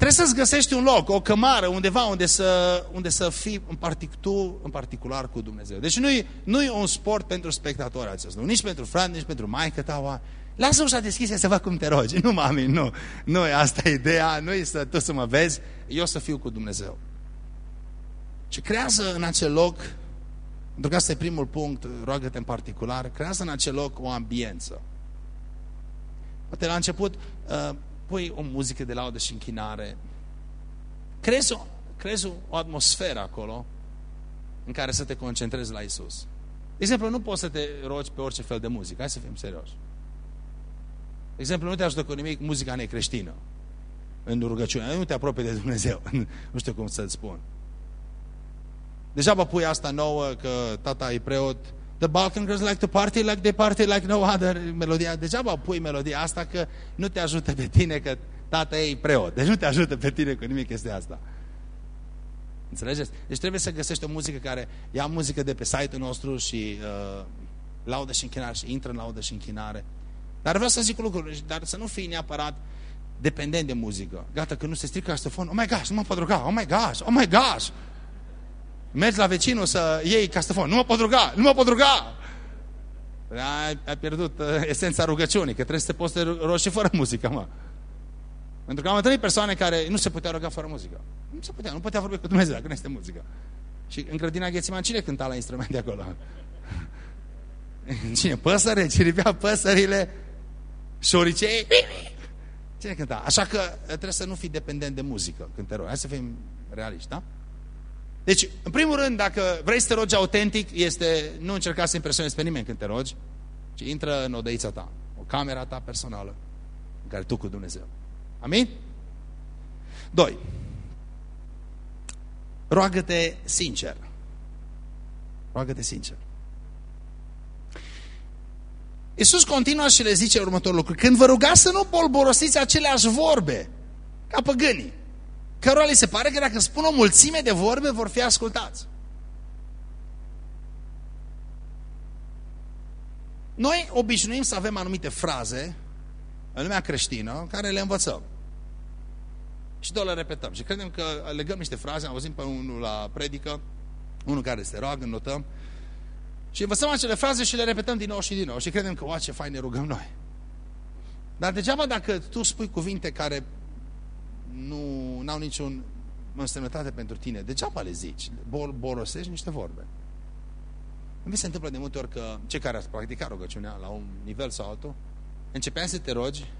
Trebuie să-ți găsești un loc, o cămară, undeva unde să, unde să fii în, partic, tu, în particular cu Dumnezeu. Deci nu e, nu e un sport pentru spectatori acest lucru, nici pentru frate, nici pentru maică ta. Lasă ușa deschisă să văd cum te rogi. (laughs) Nu, mami, nu. Nu e asta ideea, nu e să tu să mă vezi, eu să fiu cu Dumnezeu. Și creează în acel loc, pentru că asta e primul punct, roagă-te în particular, creează în acel loc o ambiență. Poate la început, uh, pui o muzică de laudă și închinare. Crezi o, crezi o atmosferă acolo în care să te concentrezi la Isus. De exemplu, nu poți să te rogi pe orice fel de muzică. Hai să fim serioși. De exemplu, nu te ajută cu nimic muzica necreștină în rugăciune. Nu te apropie de Dumnezeu. (laughs) nu știu cum să-ți spun. Degeaba pui asta nouă că tata e preot, The Balkan girls like to party like they party like no other. Melodia. Degeaba pui melodia asta că nu te ajută pe tine că tata ei preot. Deci nu te ajută pe tine cu nimic este asta. Înțelegeți? Deci trebuie să găsești o muzică care ia muzică de pe site-ul nostru și uh, laudă și închinare și intră în laudă și închinare. Dar vreau să zic un lucru, dar să nu fii neapărat dependent de muzică. Gata, că nu se strică castofon, oh my gosh, nu mă pot ruga, oh my gosh, oh my gosh. Mergi la vecinul să iei castofon, nu mă pot ruga, nu mă pot ruga. Ai, ai pierdut uh, esența rugăciunii, că trebuie să te poți să rogi și fără muzică, mă. Pentru că am întâlnit persoane care nu se putea ruga fără muzică. Nu se putea, nu putea vorbi cu Dumnezeu dacă nu este muzică. Și în grădina Ghețiman, cine cânta la instrumente acolo? (laughs) Cine? Păsăre? Ciripea păsările? Șoricei? Cine cânta? Așa că trebuie să nu fii dependent de muzică când te rogi. Hai să fim realiști, da? Deci, în primul rând, dacă vrei să te rogi autentic, este nu încerca să impresionezi pe nimeni când te rogi, ci intră în odăița ta, o camera ta personală, în care tu cu Dumnezeu. Amin? Doi. Roagă-te sincer. Roagă-te sincer. Iisus continuă și le zice următorul lucru. Când vă rugați să nu bolborosiți aceleași vorbe, ca păgânii, cărora li se pare că dacă spun o mulțime de vorbe, vor fi ascultați. Noi obișnuim să avem anumite fraze în lumea creștină care le învățăm. Și tot le repetăm. Și credem că legăm niște fraze, am văzut pe unul la predică, unul care se roagă, notăm, și învățăm acele fraze și le repetăm din nou și din nou. Și credem că, oa, ce fain ne rugăm noi. Dar degeaba dacă tu spui cuvinte care nu au niciun însemnătate pentru tine, degeaba le zici. Bol, borosești niște vorbe. Mi se întâmplă de multe ori că cei care ați practicat rugăciunea la un nivel sau altul, începeai să te rogi,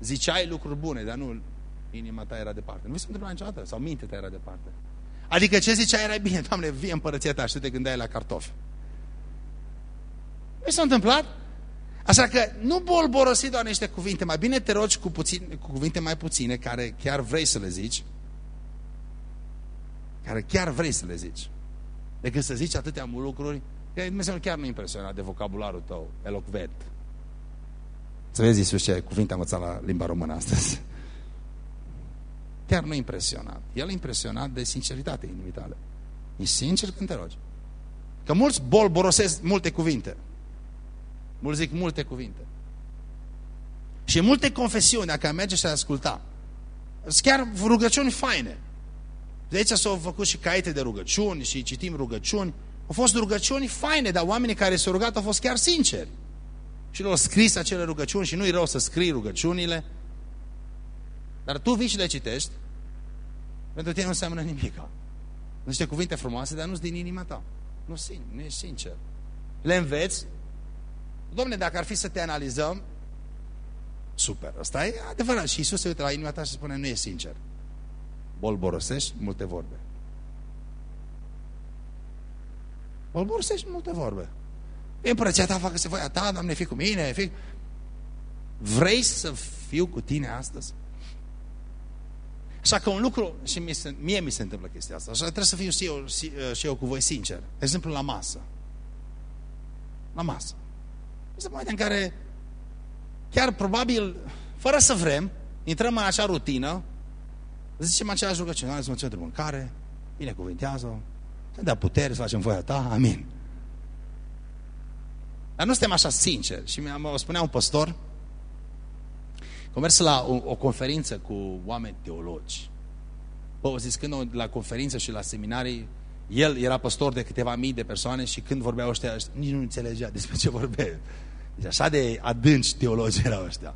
ziceai lucruri bune, dar nu inima ta era departe. Nu vi se întâmplă niciodată? Sau mintea ta era departe. Adică ce ziceai era bine, (laughs) Doamne, vie împărăția ta și tu te gândeai la cartofi. Nu s-a întâmplat? Așa că nu bolborosi doar niște cuvinte, mai bine te rogi cu, puțin, cu cuvinte mai puține, care chiar vrei să le zici, care chiar vrei să le zici, decât să zici atâtea lucruri, că Dumnezeu chiar nu impresionat de vocabularul tău, elocvent. Să vezi, Iisus, ce cuvinte am învățat la limba română astăzi. Chiar nu impresionat. El e impresionat de sinceritate inimii tale. E sincer când te rogi. Că mulți bolborosesc multe cuvinte. Mulți zic multe cuvinte. Și multe confesiuni, dacă merge și asculta, sunt chiar rugăciuni faine. De aici s-au făcut și caite de rugăciuni și citim rugăciuni. Au fost rugăciuni faine, dar oamenii care s-au rugat au fost chiar sinceri. Și le-au scris acele rugăciuni și nu-i rău să scrii rugăciunile. Dar tu vii și le citești, pentru tine nu înseamnă nimic. Niște cuvinte frumoase, dar nu-s din inima ta. Nu, nu ești sincer. Le înveți, Domne, dacă ar fi să te analizăm, super, asta e adevărat. Și Iisus se uită la inima ta și spune, nu e sincer. Bolborosești multe vorbe. Bolborosești multe vorbe. E împărăția ta, facă-se voia ta, Doamne, fii cu mine, fii... Vrei să fiu cu tine astăzi? Așa că un lucru, și mie, mie mi se întâmplă chestia asta, așa trebuie să fiu și eu, și eu cu voi sincer. De exemplu, la masă. La masă. Este momente în care chiar probabil, fără să vrem, intrăm în acea rutină, zicem același rugăciune, Doamne, să mă mâncare, binecuvintează, să dea putere să facem voia ta, amin. Dar nu suntem așa sinceri. Și mi spunea un păstor, că mers la o, o conferință cu oameni teologi. Bă, zis, când la conferință și la seminarii, el era păstor de câteva mii de persoane și când vorbeau ăștia, nici nu înțelegea despre ce vorbea. Deci așa de adânci teologi erau ăștia.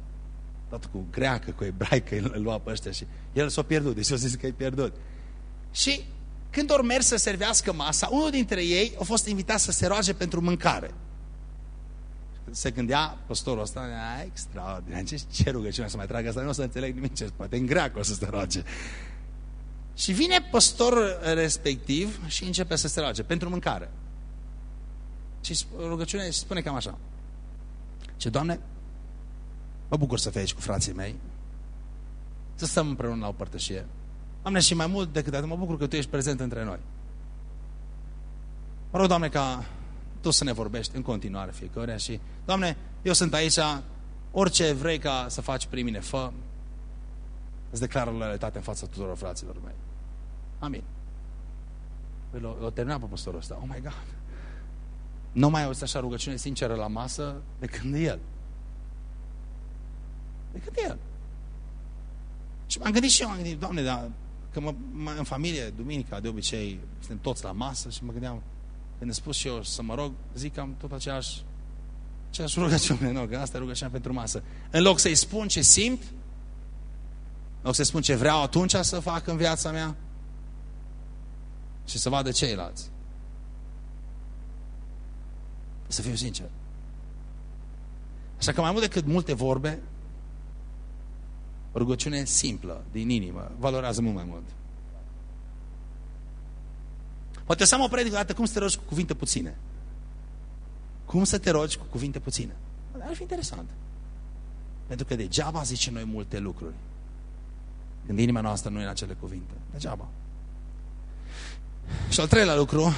Tot cu greacă, cu ebraică, îl lua pe ăștia și el s-a pierdut, deci eu zis că e pierdut. Și când ori mers să servească masa, unul dintre ei a fost invitat să se roage pentru mâncare. Se gândea păstorul ăsta, extraordinar, ce, ce rugăciune să mai tragă asta, nu o să înțeleg nimic ce poate în greacă o să se roage. Și vine păstorul respectiv și începe să se roage pentru mâncare. Și rugăciunea spune cam așa. Ce, Doamne, mă bucur să fii aici cu frații mei, să stăm împreună la o părtășie. Doamne, și mai mult decât atât, mă bucur că Tu ești prezent între noi. Mă rog, Doamne, ca Tu să ne vorbești în continuare fiecare și, Doamne, eu sunt aici, orice vrei ca să faci prin mine, fă, îți declară loialitate în fața tuturor fraților mei. Amin. Păi l-a terminat pe păstorul ăsta. Oh my God! Nu mai auzi așa rugăciune sinceră la masă de când e el. De când e el. Și m-am gândit și eu, am gândit, Doamne, dar că mă, mă, în familie, duminica, de obicei, suntem toți la masă și mă gândeam, când am spus și eu să mă rog, zic că am tot aceeași, aceeași rugăciune, nu, că asta e rugăciunea pentru masă. În loc să-i spun ce simt, în loc să-i spun ce vreau atunci să fac în viața mea și să vadă ceilalți. Să fiu sincer. Așa că mai mult decât multe vorbe, o rugăciune simplă, din inimă, valorează mult mai mult. Poate să am o predică dată cum să te rogi cu cuvinte puține. Cum să te rogi cu cuvinte puține. Ar fi interesant. Pentru că degeaba zice noi multe lucruri. Când inima noastră nu e în acele cuvinte. Degeaba. Și al treilea lucru,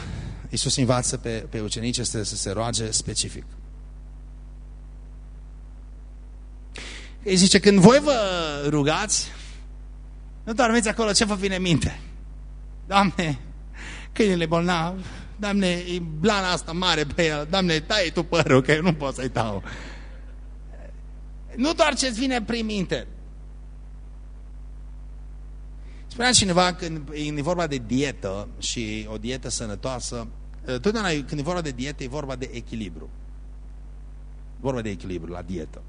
Iisus învață pe, pe ucenici este să se roage specific. Îi zice, când voi vă rugați, nu dormiți acolo, ce vă vine în minte? Doamne, câinele bolnav, Doamne, e blana asta mare pe el, Doamne, tai tu părul, că eu nu pot să-i tau. Nu doar ce-ți vine prin minte. Spunea cineva când e vorba de dietă și o dietă sănătoasă, totdeauna când e vorba de dietă, e vorba de echilibru. Vorba de echilibru la dietă.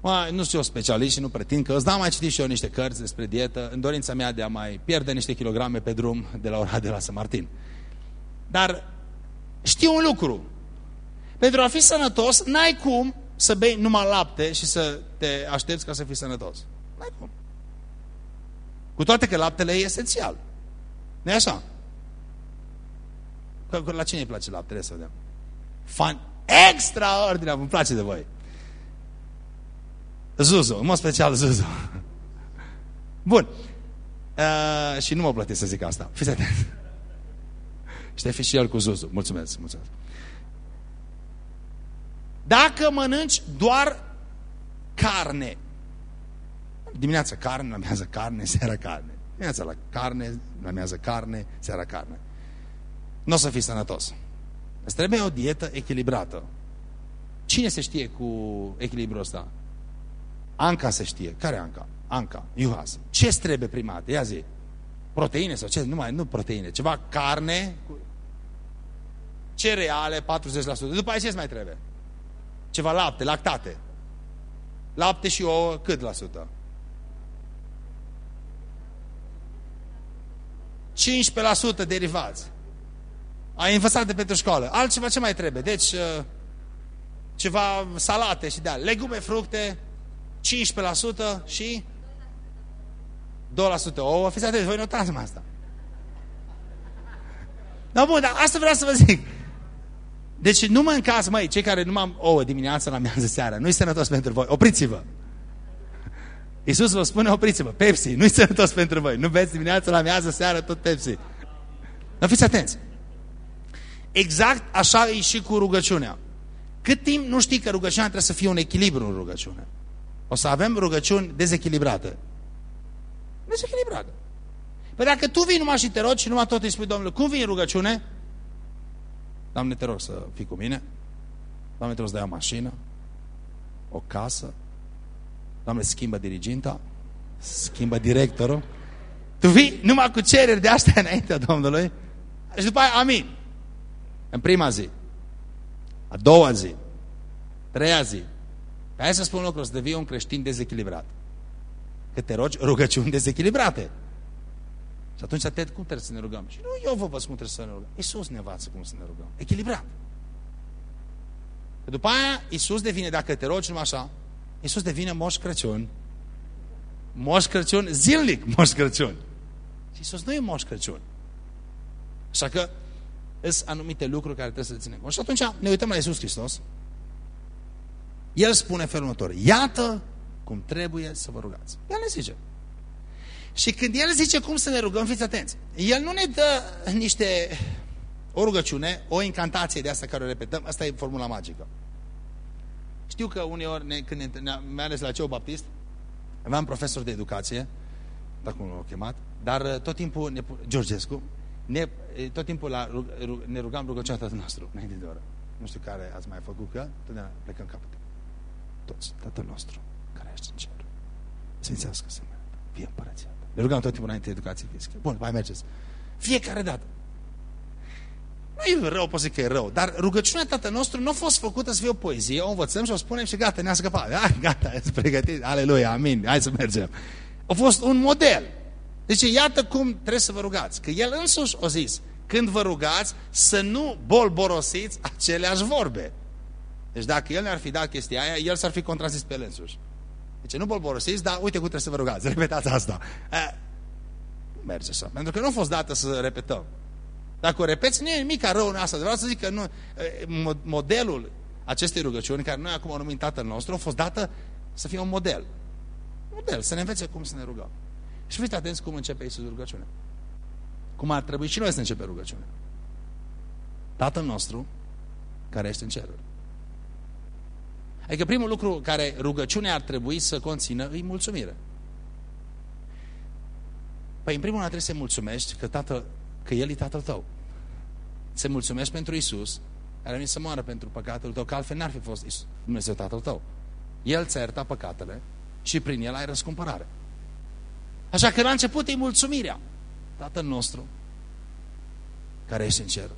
Mă, nu știu eu specialist și nu pretind că îți dau mai citit și eu niște cărți despre dietă în dorința mea de a mai pierde niște kilograme pe drum de la ora de la San Martin. Dar știu un lucru. Pentru a fi sănătos, n-ai cum să bei numai lapte și să te aștepți ca să fii sănătos. N-ai cum. Cu toate că laptele e esențial. nu e așa? La cine îi place laptele, să vedem? Fan extraordinar, îmi place de voi. Zuzu, în mod special Zuzu. Bun. Uh, și nu mă plătesc să zic asta. Fiți atenți. Ștefi și el cu Zuzu. Mulțumesc, mulțumesc. Dacă mănânci doar carne, dimineața carne, la amiază carne, seara carne. Dimineața la carne, la amiază carne, seara carne. Nu o să fii sănătos. Îți trebuie o dietă echilibrată. Cine se știe cu echilibrul ăsta? Anca se știe. Care Anca? Anca, Iuhas. ce trebuie prima dată? Ia zi. Proteine sau ce? Nu mai, nu proteine. Ceva carne, cereale, 40%. După aceea ce mai trebuie? Ceva lapte, lactate. Lapte și ouă, cât la sută? 15% derivați. Ai învățat de pentru școală. Altceva ce mai trebuie? Deci, uh, ceva salate și de -alea. Legume, fructe, 15% și 2% ouă. Fiți atenți, voi notați asta. Da, bun, dar asta vreau să vă zic. Deci nu mâncați, măi, cei care nu am ouă dimineața la miază seara. Nu-i sănătos pentru voi. Opriți-vă. Iisus vă spune, opriți-vă. Pepsi, nu-i sănătos pentru voi. Nu beți dimineața la miază seara tot Pepsi. Dar fiți atenți. Exact așa e și cu rugăciunea. Cât timp nu știi că rugăciunea trebuie să fie un echilibru în rugăciune. O să avem rugăciuni dezechilibrate. Dezechilibrate. Păi dacă tu vii numai și te rogi și numai tot îi spui Domnului, cum vii în rugăciune? Doamne, te rog să fii cu mine. Doamne, te rog să dai o mașină, o casă. Doamne, schimbă diriginta, schimbă directorul. Tu vii numai cu cereri de astea înaintea Domnului și după aia, amin. În prima zi, a doua zi, treia zi, Hai să spun lucru, să devii un creștin dezechilibrat. Că te rogi rugăciuni dezechilibrate. Și atunci, Ted, cum trebuie să ne rugăm? Și nu eu vă văd cum trebuie să ne rugăm. Iisus ne învață cum să ne rugăm. Echilibrat. Că după aia, Iisus devine, dacă te rogi numai așa, Iisus devine Moș Crăciun. Moș Crăciun, zilnic Moș Crăciun. Și Iisus nu e Moș Crăciun. Așa că sunt anumite lucruri care trebuie să le ținem. Și atunci ne uităm la Iisus Hristos el spune felul următor, iată cum trebuie să vă rugați. El ne zice. Și când El zice cum să ne rugăm, fiți atenți. El nu ne dă niște O rugăciune, o incantație de asta care o repetăm, asta e formula magică. Știu că uneori, ne, când ne, mai ales la Ceo Baptist, aveam profesor de educație, dacă nu l-au chemat, dar uh, tot timpul, ne, Georgescu, ne, tot timpul la, rug, ne rugam rugăciunea Tatăl nostru, înainte de oră. Nu știu care ați mai făcut că, totdeauna plecăm capăt. Toți, Tatăl nostru, care ești în cer, sfințească-se, fie împărăția Ne rugam tot timpul înainte de educație fizică. Bun, mai mergeți. Fiecare dată. Nu e rău, pot să zic că e rău, dar rugăciunea Tatăl nostru nu a fost făcută să fie o poezie, o învățăm și o spunem și gata, ne-a scăpat. Ah, gata, (laughs) ești pregătit, aleluia, amin, hai să mergem. A fost un model. Deci iată cum trebuie să vă rugați. Că el însuși o zis, când vă rugați, să nu bolborosiți aceleași vorbe. Deci dacă el ne-ar fi dat chestia aia, el s-ar fi contrazis pe el însuși. Deci nu bolborosiți, dar uite cum trebuie să vă rugați. (laughs) Repetați asta. A, merge așa. Pentru că nu a fost dată să repetăm. Dacă o repeți, nu e nimic rău în asta. Vreau să zic că nu, modelul acestei rugăciuni, care noi acum o numim Tatăl nostru, a fost dată să fie un model. Model, să ne învețe cum să ne rugăm. Și fiți atenți cum începe Iisus rugăciunea. Cum ar trebui și noi să începem rugăciunea. Tatăl nostru, care este în ceruri. Adică primul lucru care rugăciunea ar trebui să conțină îi mulțumire. Păi în primul rând trebuie să mulțumești că, tată, că El e Tatăl tău. Să mulțumești pentru Isus, care a venit să moară pentru păcatul tău, că altfel n-ar fi fost Isus, Dumnezeu Tatăl tău. El ți-a iertat păcatele și prin El ai răscumpărare. Așa că la început e mulțumirea. Tatăl nostru, care ești în cer.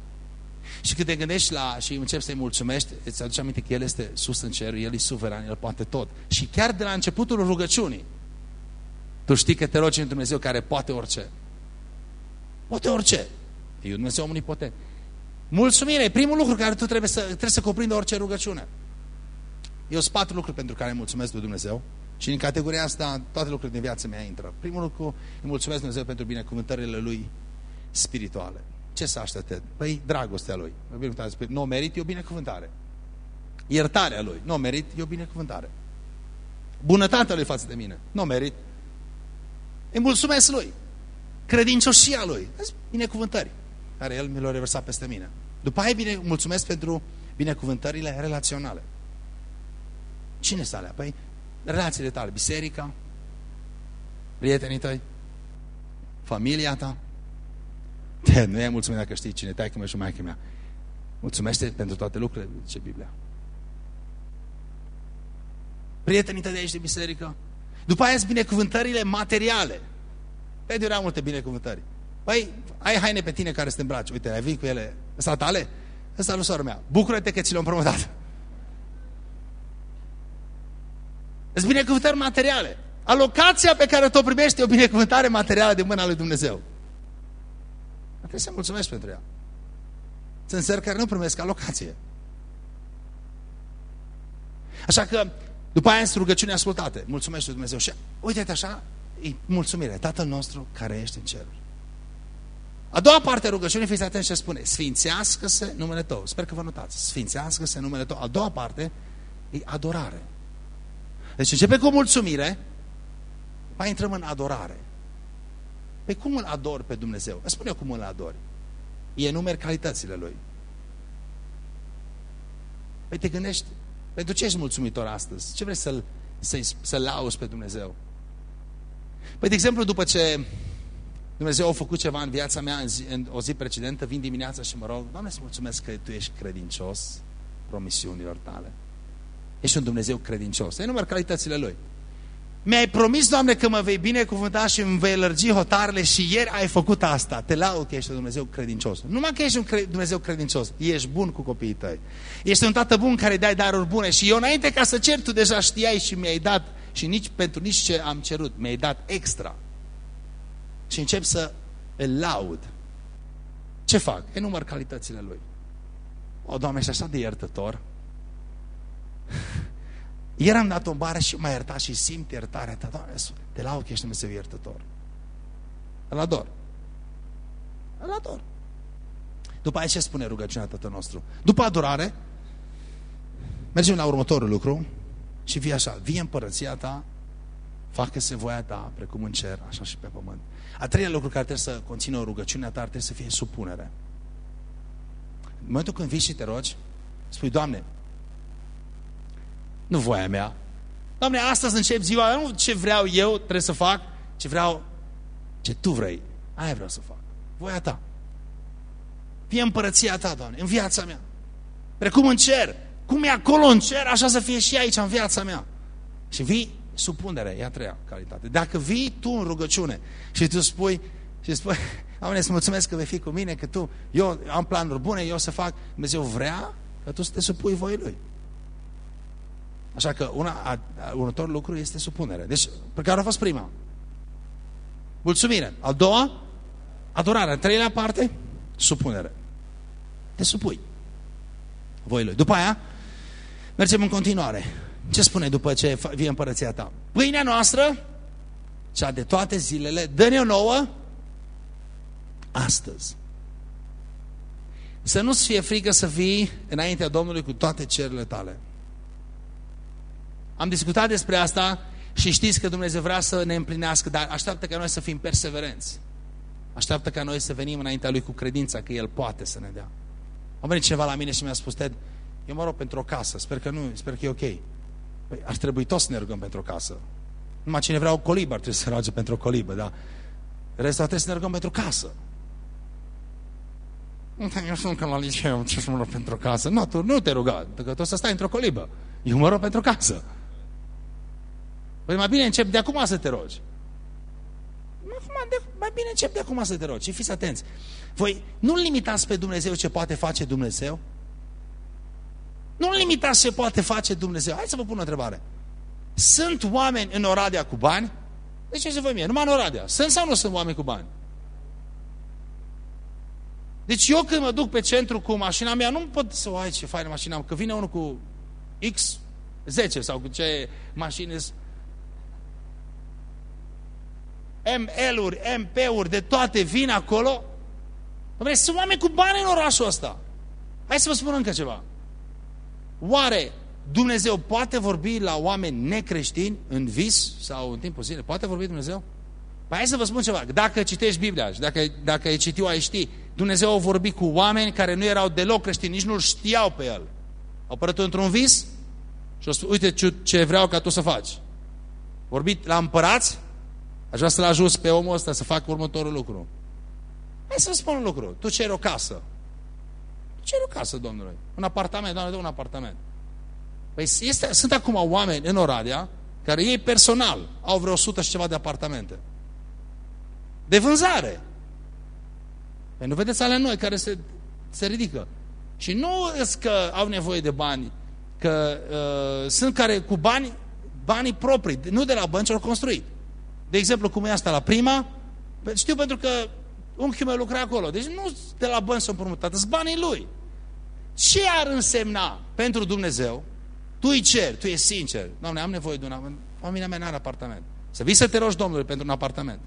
Și când te gândești la și începi să-i mulțumești, îți aduce aminte că El este sus în cer, El e suveran, El poate tot. Și chiar de la începutul rugăciunii, tu știi că te rogi în Dumnezeu care poate orice. Poate orice. E un Dumnezeu omnipotent. Mulțumire e primul lucru care tu trebuie să, trebuie să cuprindă orice rugăciune. Eu sunt patru lucruri pentru care mulțumesc lui Dumnezeu. Și în categoria asta toate lucrurile din viața mea intră. Primul lucru, îi mulțumesc Dumnezeu pentru binecuvântările Lui spirituale. Ce să aștepte? Păi dragostea Lui. Nu o merit, e o binecuvântare. Iertarea Lui. Nu o merit, e o binecuvântare. Bunătatea Lui față de mine. Nu o merit. Îi mulțumesc Lui. Credincioșia Lui. Binecuvântări care El mi l-a reversat peste mine. După aia bine, mulțumesc pentru binecuvântările relaționale. Cine sunt alea? Păi relațiile tale, biserica, prietenii tăi, familia ta. De, nu e mulțumit dacă știi cine te-ai mea și mai mea. Mulțumește pentru toate lucrurile, zice Biblia. Prietenii tăi de aici de biserică. După aia sunt binecuvântările materiale. Pe de multe binecuvântări. Păi, ai haine pe tine care să te îmbraci. Uite, ai venit cu ele. Ăsta tale? Ăsta nu sora mea. Bucură-te că ți le-am promotat. Sunt binecuvântări materiale. Alocația pe care o primești e o binecuvântare materială de mâna lui Dumnezeu. Trebuie să mulțumesc pentru ea. Sunt sări care nu primesc alocație. Așa că, după aia sunt rugăciuni ascultate. Mulțumesc lui Dumnezeu. Și uite-te așa, e mulțumire. Tatăl nostru care ești în cer. A doua parte a rugăciunii, fiți atenți ce spune. Sfințească-se numele Tău. Sper că vă notați. Sfințească-se numele Tău. A doua parte e adorare. Deci începe cu mulțumire, mai intrăm în adorare. Pe cum îl ador pe Dumnezeu? Spune cum îl adori. E numeri calitățile Lui. Păi te gândești, pentru ce ești mulțumitor astăzi? Ce vrei să-L să, să lauzi pe Dumnezeu? Păi, de exemplu, după ce Dumnezeu a făcut ceva în viața mea în, zi, în o zi precedentă, vin dimineața și mă rog, Doamne, să mulțumesc că Tu ești credincios promisiunilor Tale. Ești un Dumnezeu credincios. E număr calitățile Lui. Mi-ai promis, Doamne, că mă vei binecuvânta și îmi vei lărgi hotarele și ieri ai făcut asta. Te laud că ești un Dumnezeu credincios. Numai că ești un cre Dumnezeu credincios, ești bun cu copiii tăi. Ești un tată bun care dai daruri bune și eu înainte ca să cer, tu deja știai și mi-ai dat și nici pentru nici ce am cerut, mi-ai dat extra. Și încep să îl laud. Ce fac? Enumăr calitățile lui. O, Doamne, ești așa de iertător. (laughs) Ieri am dat o bară și m-a iertat și simt iertarea ta. Doamne, te laud că ești Dumnezeu iertător. Îl ador. Îl ador. După aia ce spune rugăciunea Tatăl nostru? După adorare, mergem la următorul lucru și fie așa, vie împărăția ta, facă-se voia ta, precum în cer, așa și pe pământ. A treia lucru care trebuie să conțină o rugăciune a ta, trebuie să fie supunere. În momentul când vii și te rogi, spui, Doamne, nu voia mea. Doamne, astăzi încep ziua, nu ce vreau eu trebuie să fac, ce vreau, ce Tu vrei. Aia vreau să fac. Voia Ta. Fie împărăția Ta, Doamne, în viața mea. Precum în cer. Cum e acolo în cer, așa să fie și aici, în viața mea. Și vii supunere, e a treia calitate. Dacă vii tu în rugăciune și tu spui, și spui, (laughs) Doamne, îți mulțumesc că vei fi cu mine, că tu, eu am planuri bune, eu o să fac, Dumnezeu vrea că tu să te supui voii Lui. Așa că una, a, a, următorul lucru este supunere. Deci, pe care a fost prima? Mulțumire. Al doua? Adorare. În treilea parte? Supunere. Te supui. Voi lui. După aia, mergem în continuare. Ce spune după ce vie împărăția ta? Pâinea noastră, cea de toate zilele, dă-ne o nouă astăzi. Să nu-ți fie frică să vii înaintea Domnului cu toate cerurile tale. Am discutat despre asta și știți că Dumnezeu vrea să ne împlinească, dar așteaptă ca noi să fim perseverenți. Așteaptă ca noi să venim înaintea Lui cu credința că El poate să ne dea. A venit cineva la mine și mi-a spus, Ted, eu mă rog pentru o casă, sper că nu, sper că e ok. Păi ar trebui toți să ne rugăm pentru o casă. Numai cine vrea o colibă ar trebui să se roage pentru o colibă, dar restul trebuie să ne rugăm pentru casă. Eu sunt că la liceu, ce să mă rog pentru o casă? Nu, tu nu te ruga, că tu să stai într-o colibă. Eu mă rog pentru casă. Păi mai bine încep de acum să te rogi. Mai bine încep de acum să te rogi. Și fiți atenți. Voi nu limitați pe Dumnezeu ce poate face Dumnezeu? Nu limitați ce poate face Dumnezeu. Hai să vă pun o întrebare. Sunt oameni în Oradea cu bani? De ce se vă mie? Numai în Oradea. Sunt sau nu sunt oameni cu bani? Deci eu când mă duc pe centru cu mașina mea, nu pot să o ai ce faină mașina că vine unul cu X10 sau cu ce mașini ML-uri, MP-uri, de toate vin acolo. Doamne, sunt oameni cu bani în orașul ăsta. Hai să vă spun încă ceva. Oare Dumnezeu poate vorbi la oameni necreștini în vis sau în timpul zilei? Poate vorbi Dumnezeu? Păi hai să vă spun ceva. Dacă citești Biblia și dacă, dacă ai citit, ai ști, Dumnezeu a vorbit cu oameni care nu erau deloc creștini, nici nu-L știau pe El. Au părut într-un vis și au spus, uite ce, ce vreau ca tu să faci. Vorbit la împărați, aș vrea să-l ajut pe omul ăsta să facă următorul lucru. Hai să spun un lucru. Tu ceri o casă. Tu ceri o casă, domnule. Un apartament, doamne, dă un apartament. Păi este, sunt acum oameni în Oradea care ei personal au vreo 100 și ceva de apartamente. De vânzare. Păi nu vedeți ale noi care se, se ridică. Și nu îți că au nevoie de bani, că uh, sunt care cu bani, banii proprii, nu de la bănci, au construit. De exemplu, cum e asta la prima, știu pentru că unchiul meu lucra acolo. Deci nu de la bănci s-au împrumutat, sunt banii lui. Ce ar însemna pentru Dumnezeu? Tu îi ceri, tu ești sincer. Doamne, am nevoie de un apartament. Familia mea nu are apartament. Să vii să te rogi Domnului pentru un apartament.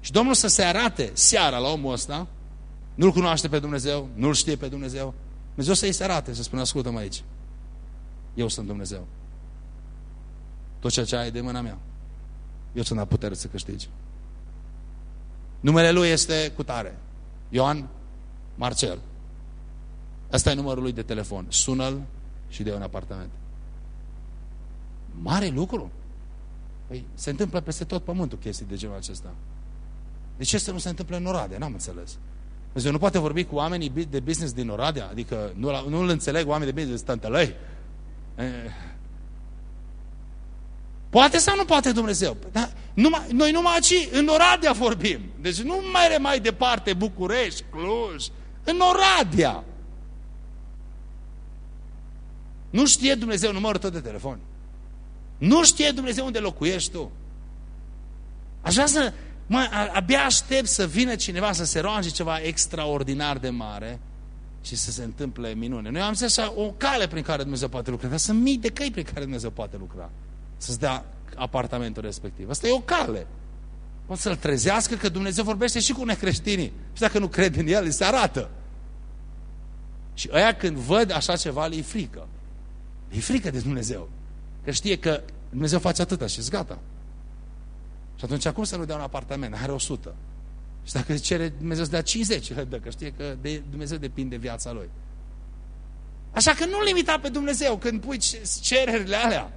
Și Domnul să se arate seara la omul ăsta, nu-L cunoaște pe Dumnezeu, nu-L știe pe Dumnezeu, Dumnezeu să-i se arate, să spună, ascultă-mă aici. Eu sunt Dumnezeu. Tot ceea ce ai de mâna mea. Eu sunt la putere să câștigi. Numele lui este Cutare. Ioan Marcel. Asta e numărul lui de telefon. Sună-l și de un apartament. Mare lucru. Păi, se întâmplă peste tot pământul chestii de genul acesta. De ce să nu se întâmple în Oradea? N-am înțeles. Dumnezeu nu poate vorbi cu oamenii de business din Oradea? Adică nu, nu-l înțeleg oamenii de business stântălăi? Poate sau nu poate Dumnezeu? Da? Numai, noi numai aici, în Oradea vorbim. Deci nu mai mai departe București, Cluj, în Oradea. Nu știe Dumnezeu numărul tău de telefon. Nu știe Dumnezeu unde locuiești tu. Aș vrea să Mă, abia aștept să vină cineva să se roage ceva extraordinar de mare și să se întâmple minune. Noi am zis așa, o cale prin care Dumnezeu poate lucra, dar sunt mii de căi prin care Dumnezeu poate lucra. Să-ți dea apartamentul respectiv. Asta e o cale. Poți să-l trezească că Dumnezeu vorbește și cu necreștinii. Și dacă nu cred în el, îi se arată. Și ăia când văd așa ceva, le-i frică. Le-i frică de Dumnezeu. Că știe că Dumnezeu face atâta și gata. Și atunci cum să nu dea un apartament? Are 100. Și dacă cere Dumnezeu să dea 50, le dă, că știe că de Dumnezeu depinde viața lui. Așa că nu limita pe Dumnezeu când pui cererile alea.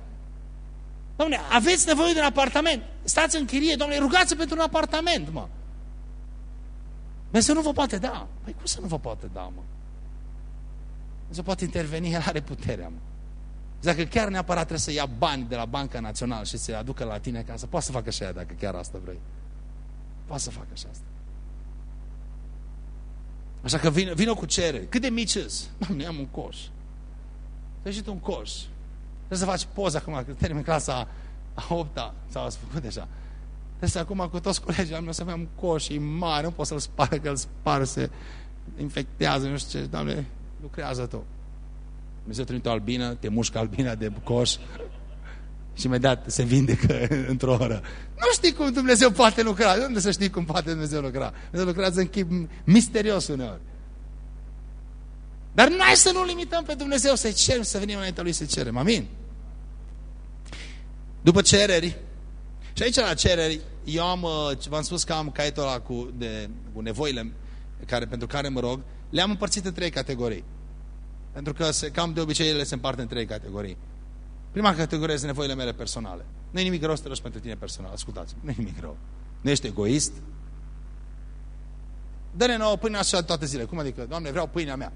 Dom'le, aveți nevoie de un apartament. Stați în chirie, domnule, rugați pentru un apartament, mă. Dumnezeu nu vă poate da. Păi cum să nu vă poate da, mă? Dumnezeu poate interveni, El are puterea, mă. Dacă chiar neapărat trebuie să ia bani de la Banca Națională și să-i aducă la tine acasă, poate să facă și aia dacă chiar asta vrei. Poate să facă și asta. Așa că vină, vină cu cereri. Cât de mici îți? Doamne, am un coș. Să ieșit un coș. Trebuie să faci poză acum, că termin clasa a 8 -a, sau ați făcut deja. Trebuie să acum cu toți colegii am să avem un coș, e mare, nu pot să-l spară, că îl spară, se infectează, nu știu ce. Doamne, lucrează tu. Dumnezeu trimite o albină, te mușcă albina de coș și imediat se vindecă (laughs) într-o oră. Nu știi cum Dumnezeu poate lucra. De unde să știi cum poate Dumnezeu lucra? Dumnezeu lucrează în chip misterios uneori. Dar noi să nu limităm pe Dumnezeu să-i cerem, să venim înaintea Lui să cerem. Amin? După cereri, și aici la cereri, eu am, uh, v-am spus că am caietul ăla cu, de, cu nevoile care, pentru care mă rog, le-am împărțit în trei categorii. Pentru că se, cam de obicei ele se împart în trei categorii. Prima categorie sunt nevoile mele personale. Nu e nimic rău să te rogi pentru tine personal. Ascultați, nu e nimic rău. Nu ești egoist. Dă-ne nouă pâine așa toate zile. Cum adică? Doamne, vreau pâinea mea.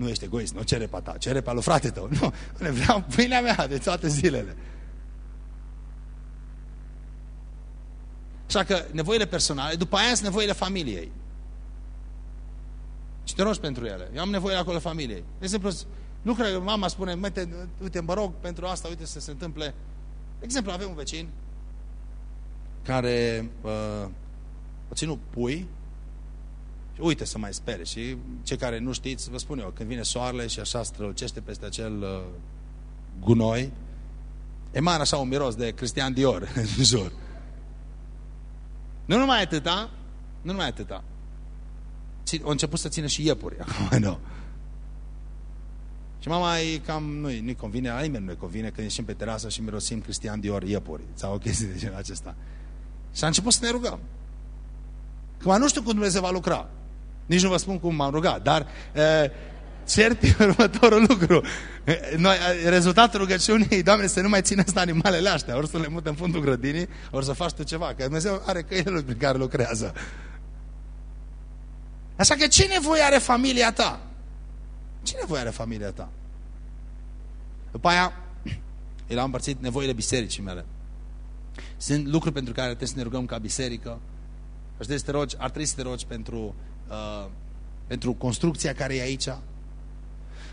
Nu ești egoist, nu cere pe ta, cere pe alu frate tău. (laughs) Nu, nu vreau pâinea mea de toate zilele. Așa că nevoile personale, după aia sunt nevoile familiei. Și te rogi pentru ele. Eu am nevoie acolo familiei. De exemplu, lucrurile, mama spune, uite, uite, mă rog pentru asta, uite să se întâmple. De exemplu, avem un vecin care uh, a ținut pui și uite să mai spere. Și cei care nu știți, vă spun eu, când vine soarele și așa strălucește peste acel uh, gunoi, emană așa un miros de Cristian Dior (laughs) în jur. Nu numai atâta, nu numai atâta. Au început să țină și iepuri. (laughs) Acum, nu. Și mama e cam, nu-i nu convine, la nimeni nu-i convine când ieșim pe terasă și mirosim Cristian Dior iepuri sau o chestie de genul acesta. Și a început să ne rugăm. Că nu știu cum Dumnezeu va lucra. Nici nu vă spun cum m-am rugat, dar e, cert e (laughs) următorul lucru. Noi, rezultatul rugăciunii, Doamne, să nu mai țină asta animalele astea, ori să le mută în fundul grădinii, ori să faci tu ceva, că Dumnezeu are căile prin care lucrează. Așa că ce nevoie are familia ta? Ce nevoie are familia ta? După aia, (clears throat) el a împărțit nevoile bisericii mele. Sunt lucruri pentru care trebuie să ne rugăm ca biserică. Ar trebui să te rogi, ar trebui să te rogi pentru, uh, pentru construcția care e aici.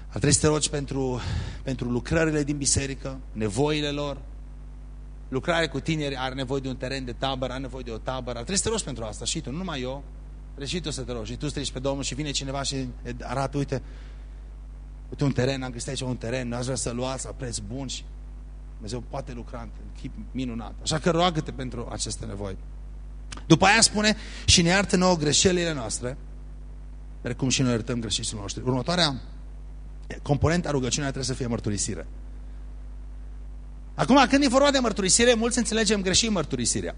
Ar trebui să te rogi pentru, pentru lucrările din biserică, nevoile lor. Lucrare cu tineri are nevoie de un teren de tabără, are nevoie de o tabără. Ar trebui să te rogi pentru asta și tu, nu numai eu. Trebuie și tu să te rogi. Și tu strici pe Domnul și vine cineva și arată, uite, Uite un teren, am găsit aici un teren, aș vrea să luați la preț bun și Dumnezeu poate lucra în chip minunat. Așa că roagă-te pentru aceste nevoi. După aia spune și ne iartă nouă greșelile noastre, precum și noi iertăm greșelile noastre. Următoarea componentă a rugăciunii trebuie să fie mărturisire. Acum, când e vorba de mărturisire, mulți înțelegem greșit mărturisirea.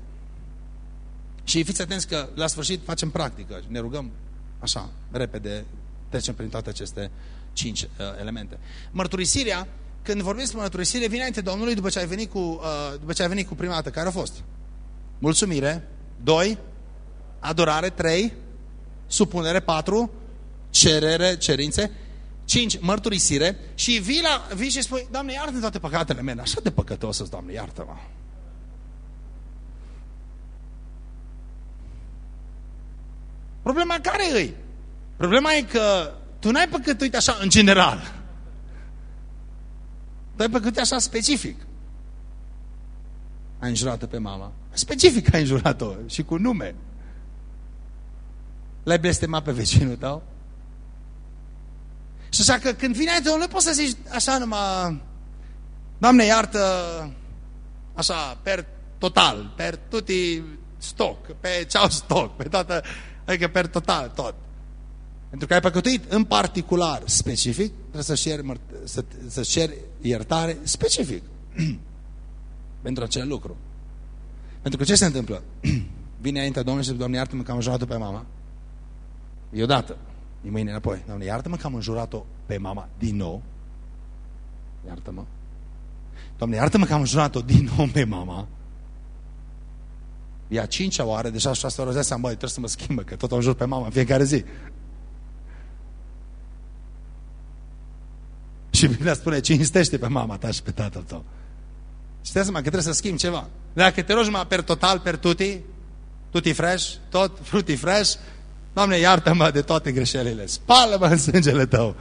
Și fiți atenți că la sfârșit facem practică, ne rugăm așa, repede, trecem prin toate aceste cinci uh, elemente. Mărturisirea, când vorbim despre mărturisire, vine înainte Domnului după ce ai venit cu, uh, după ce ai venit cu prima dată. Care a fost? Mulțumire. Doi, adorare. Trei, supunere. Patru, cerere, cerințe. Cinci, mărturisire. Și vii, la, vii și spui, Doamne, iartă toate păcatele mele. Așa de păcătos Doamne, iartă-mă. Problema care e? Problema e că tu n-ai păcătuit așa în general. Tu ai păcătuit așa specific. Ai înjurat pe mama. Specific ai înjurat-o și cu nume. L-ai blestemat pe vecinul tău. Și așa că când vine aici, nu poți să zici așa numai Doamne, iartă așa, per total, per tutti stoc, pe ceau stoc, pe toată, adică per total, tot. Pentru că ai păcătuit în particular specific, trebuie să ceri, să, să ceri iertare specific (clears throat) pentru acel lucru. Pentru că ce se întâmplă? (clears throat) vine înaintea Domnului și zice, Doamne, iartă-mă că am înjurat-o pe mama. E odată. E mâine înapoi. Doamne, iartă-mă că am înjurat-o pe mama din nou. Iartă-mă. Doamne, iartă-mă că am înjurat-o din nou pe mama. E a cincea oară, deja șase ore, seama, băi, trebuie să mă schimbă, că tot am jur pe mama în fiecare zi. (laughs) Și Biblia spune, cinstește pe mama ta și pe tatăl tău. Și te seama că trebuie să schimbi ceva. Dacă te rogi per total, per tuti, tuti fresh, tot fruti fresh, Doamne, iartă-mă de toate greșelile. Spală-mă în sângele Tău.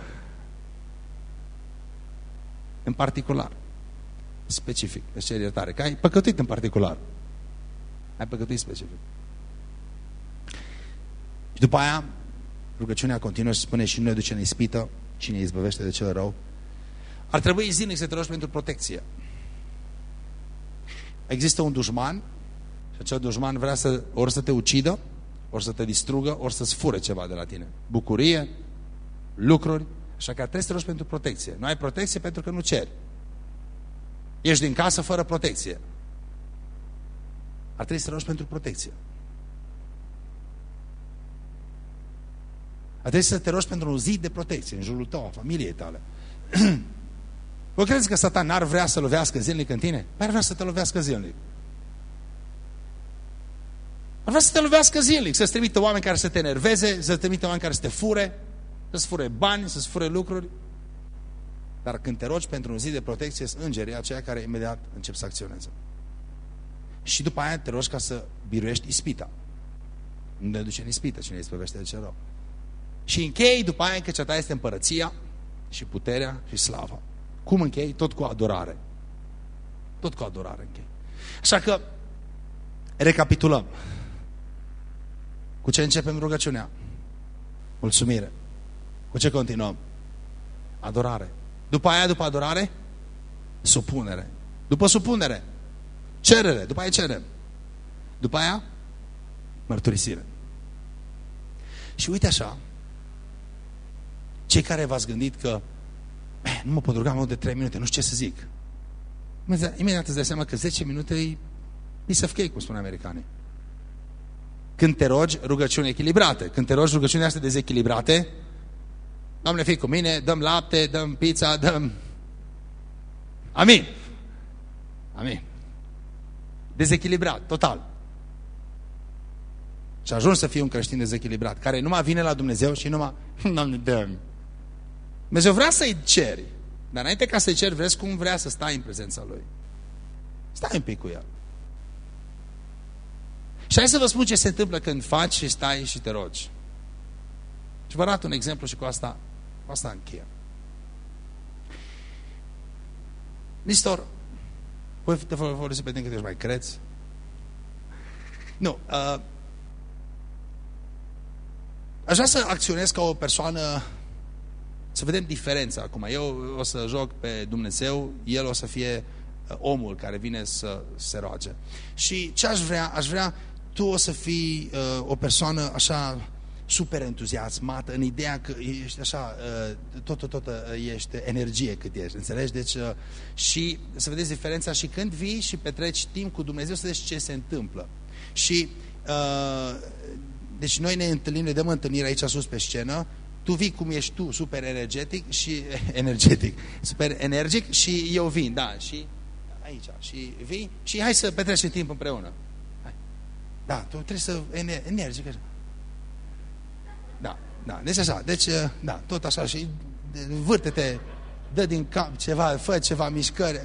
În particular. Specific. Îți cer iertare. Că ai păcătuit în particular. Ai păcătuit specific. Și după aia, rugăciunea continuă și spune și nu ne duce în ispită, cine izbăvește de cel rău. Ar trebui zilnic să te rogi pentru protecție. Există un dușman și acel dușman vrea să, ori să te ucidă, ori să te distrugă, ori să-ți fure ceva de la tine. Bucurie, lucruri, așa că trebuie să te rogi pentru protecție. Nu ai protecție pentru că nu ceri. Ești din casă fără protecție. Ar trebui să te rogi pentru protecție. Ar trebui să te rogi pentru un zid de protecție în jurul tău, a familiei tale. (clears throat) Vă credeți că Satan n-ar vrea să lovească zilnic în tine? Păi ar vrea să te lovească zilnic. Ar vrea să te lovească zilnic, să-ți trimită oameni care să te enerveze, să-ți trimită oameni care să te fure, să-ți fure bani, să-ți fure lucruri. Dar când te rogi pentru un zi de protecție, sunt îngerii aceia care imediat încep să acționeze. Și după aia te rogi ca să biruiești ispita. Nu ne duce în ispită cine îi de ce rău. Și închei după aia că cea ta este împărăția și puterea și slava. Cum închei? Tot cu adorare. Tot cu adorare închei. Așa că recapitulăm. Cu ce începem rugăciunea? Mulțumire. Cu ce continuăm? Adorare. După aia, după adorare, supunere. După supunere, cerere. După aia cerem. După aia, mărturisire. Și uite așa, cei care v-ați gândit că eh, nu mă pot ruga mai de 3 minute, nu știu ce să zic. Imediat îți dai seama că 10 minute e piece of cake, cum spun americanii. Când te rogi, rugăciuni echilibrate. Când te rogi rugăciuni astea dezechilibrate, Doamne, fii cu mine, dăm lapte, dăm pizza, dăm... Amin. Amin. Dezechilibrat, total. Și ajungi să fii un creștin dezechilibrat, care numai vine la Dumnezeu și numai, (laughs) Doamne, dăm. Dumnezeu vrea să-i ceri, dar înainte ca să-i ceri, vezi cum vrea să stai în prezența Lui. Stai un pic cu El. Și hai să vă spun ce se întâmplă când faci și stai și te rogi. Și vă arăt un exemplu și cu asta, cu asta încheiem. Nistor, voi te folosi pe tine cât ești mai creți? Nu. Uh, aș vrea să acționez ca o persoană să vedem diferența acum. Eu o să joc pe Dumnezeu, El o să fie uh, omul care vine să se roage. Și ce aș vrea? Aș vrea tu o să fii uh, o persoană așa super entuziasmată în ideea că ești așa, uh, tot, tot, tot uh, ești energie cât ești, înțelegi? Deci, uh, și să vedeți diferența și când vii și petreci timp cu Dumnezeu să vezi ce se întâmplă. Și, uh, deci noi ne întâlnim, ne dăm întâlnire aici sus pe scenă, tu vii cum ești tu, super energetic și (laughs) energetic, super energic și eu vin, da, și aici, și vii și hai să petrecem timp împreună. Da, tu trebuie să energic. Da, da, deci așa, deci, uh, da, tot așa și vârte-te, dă din cap ceva, fă ceva mișcări,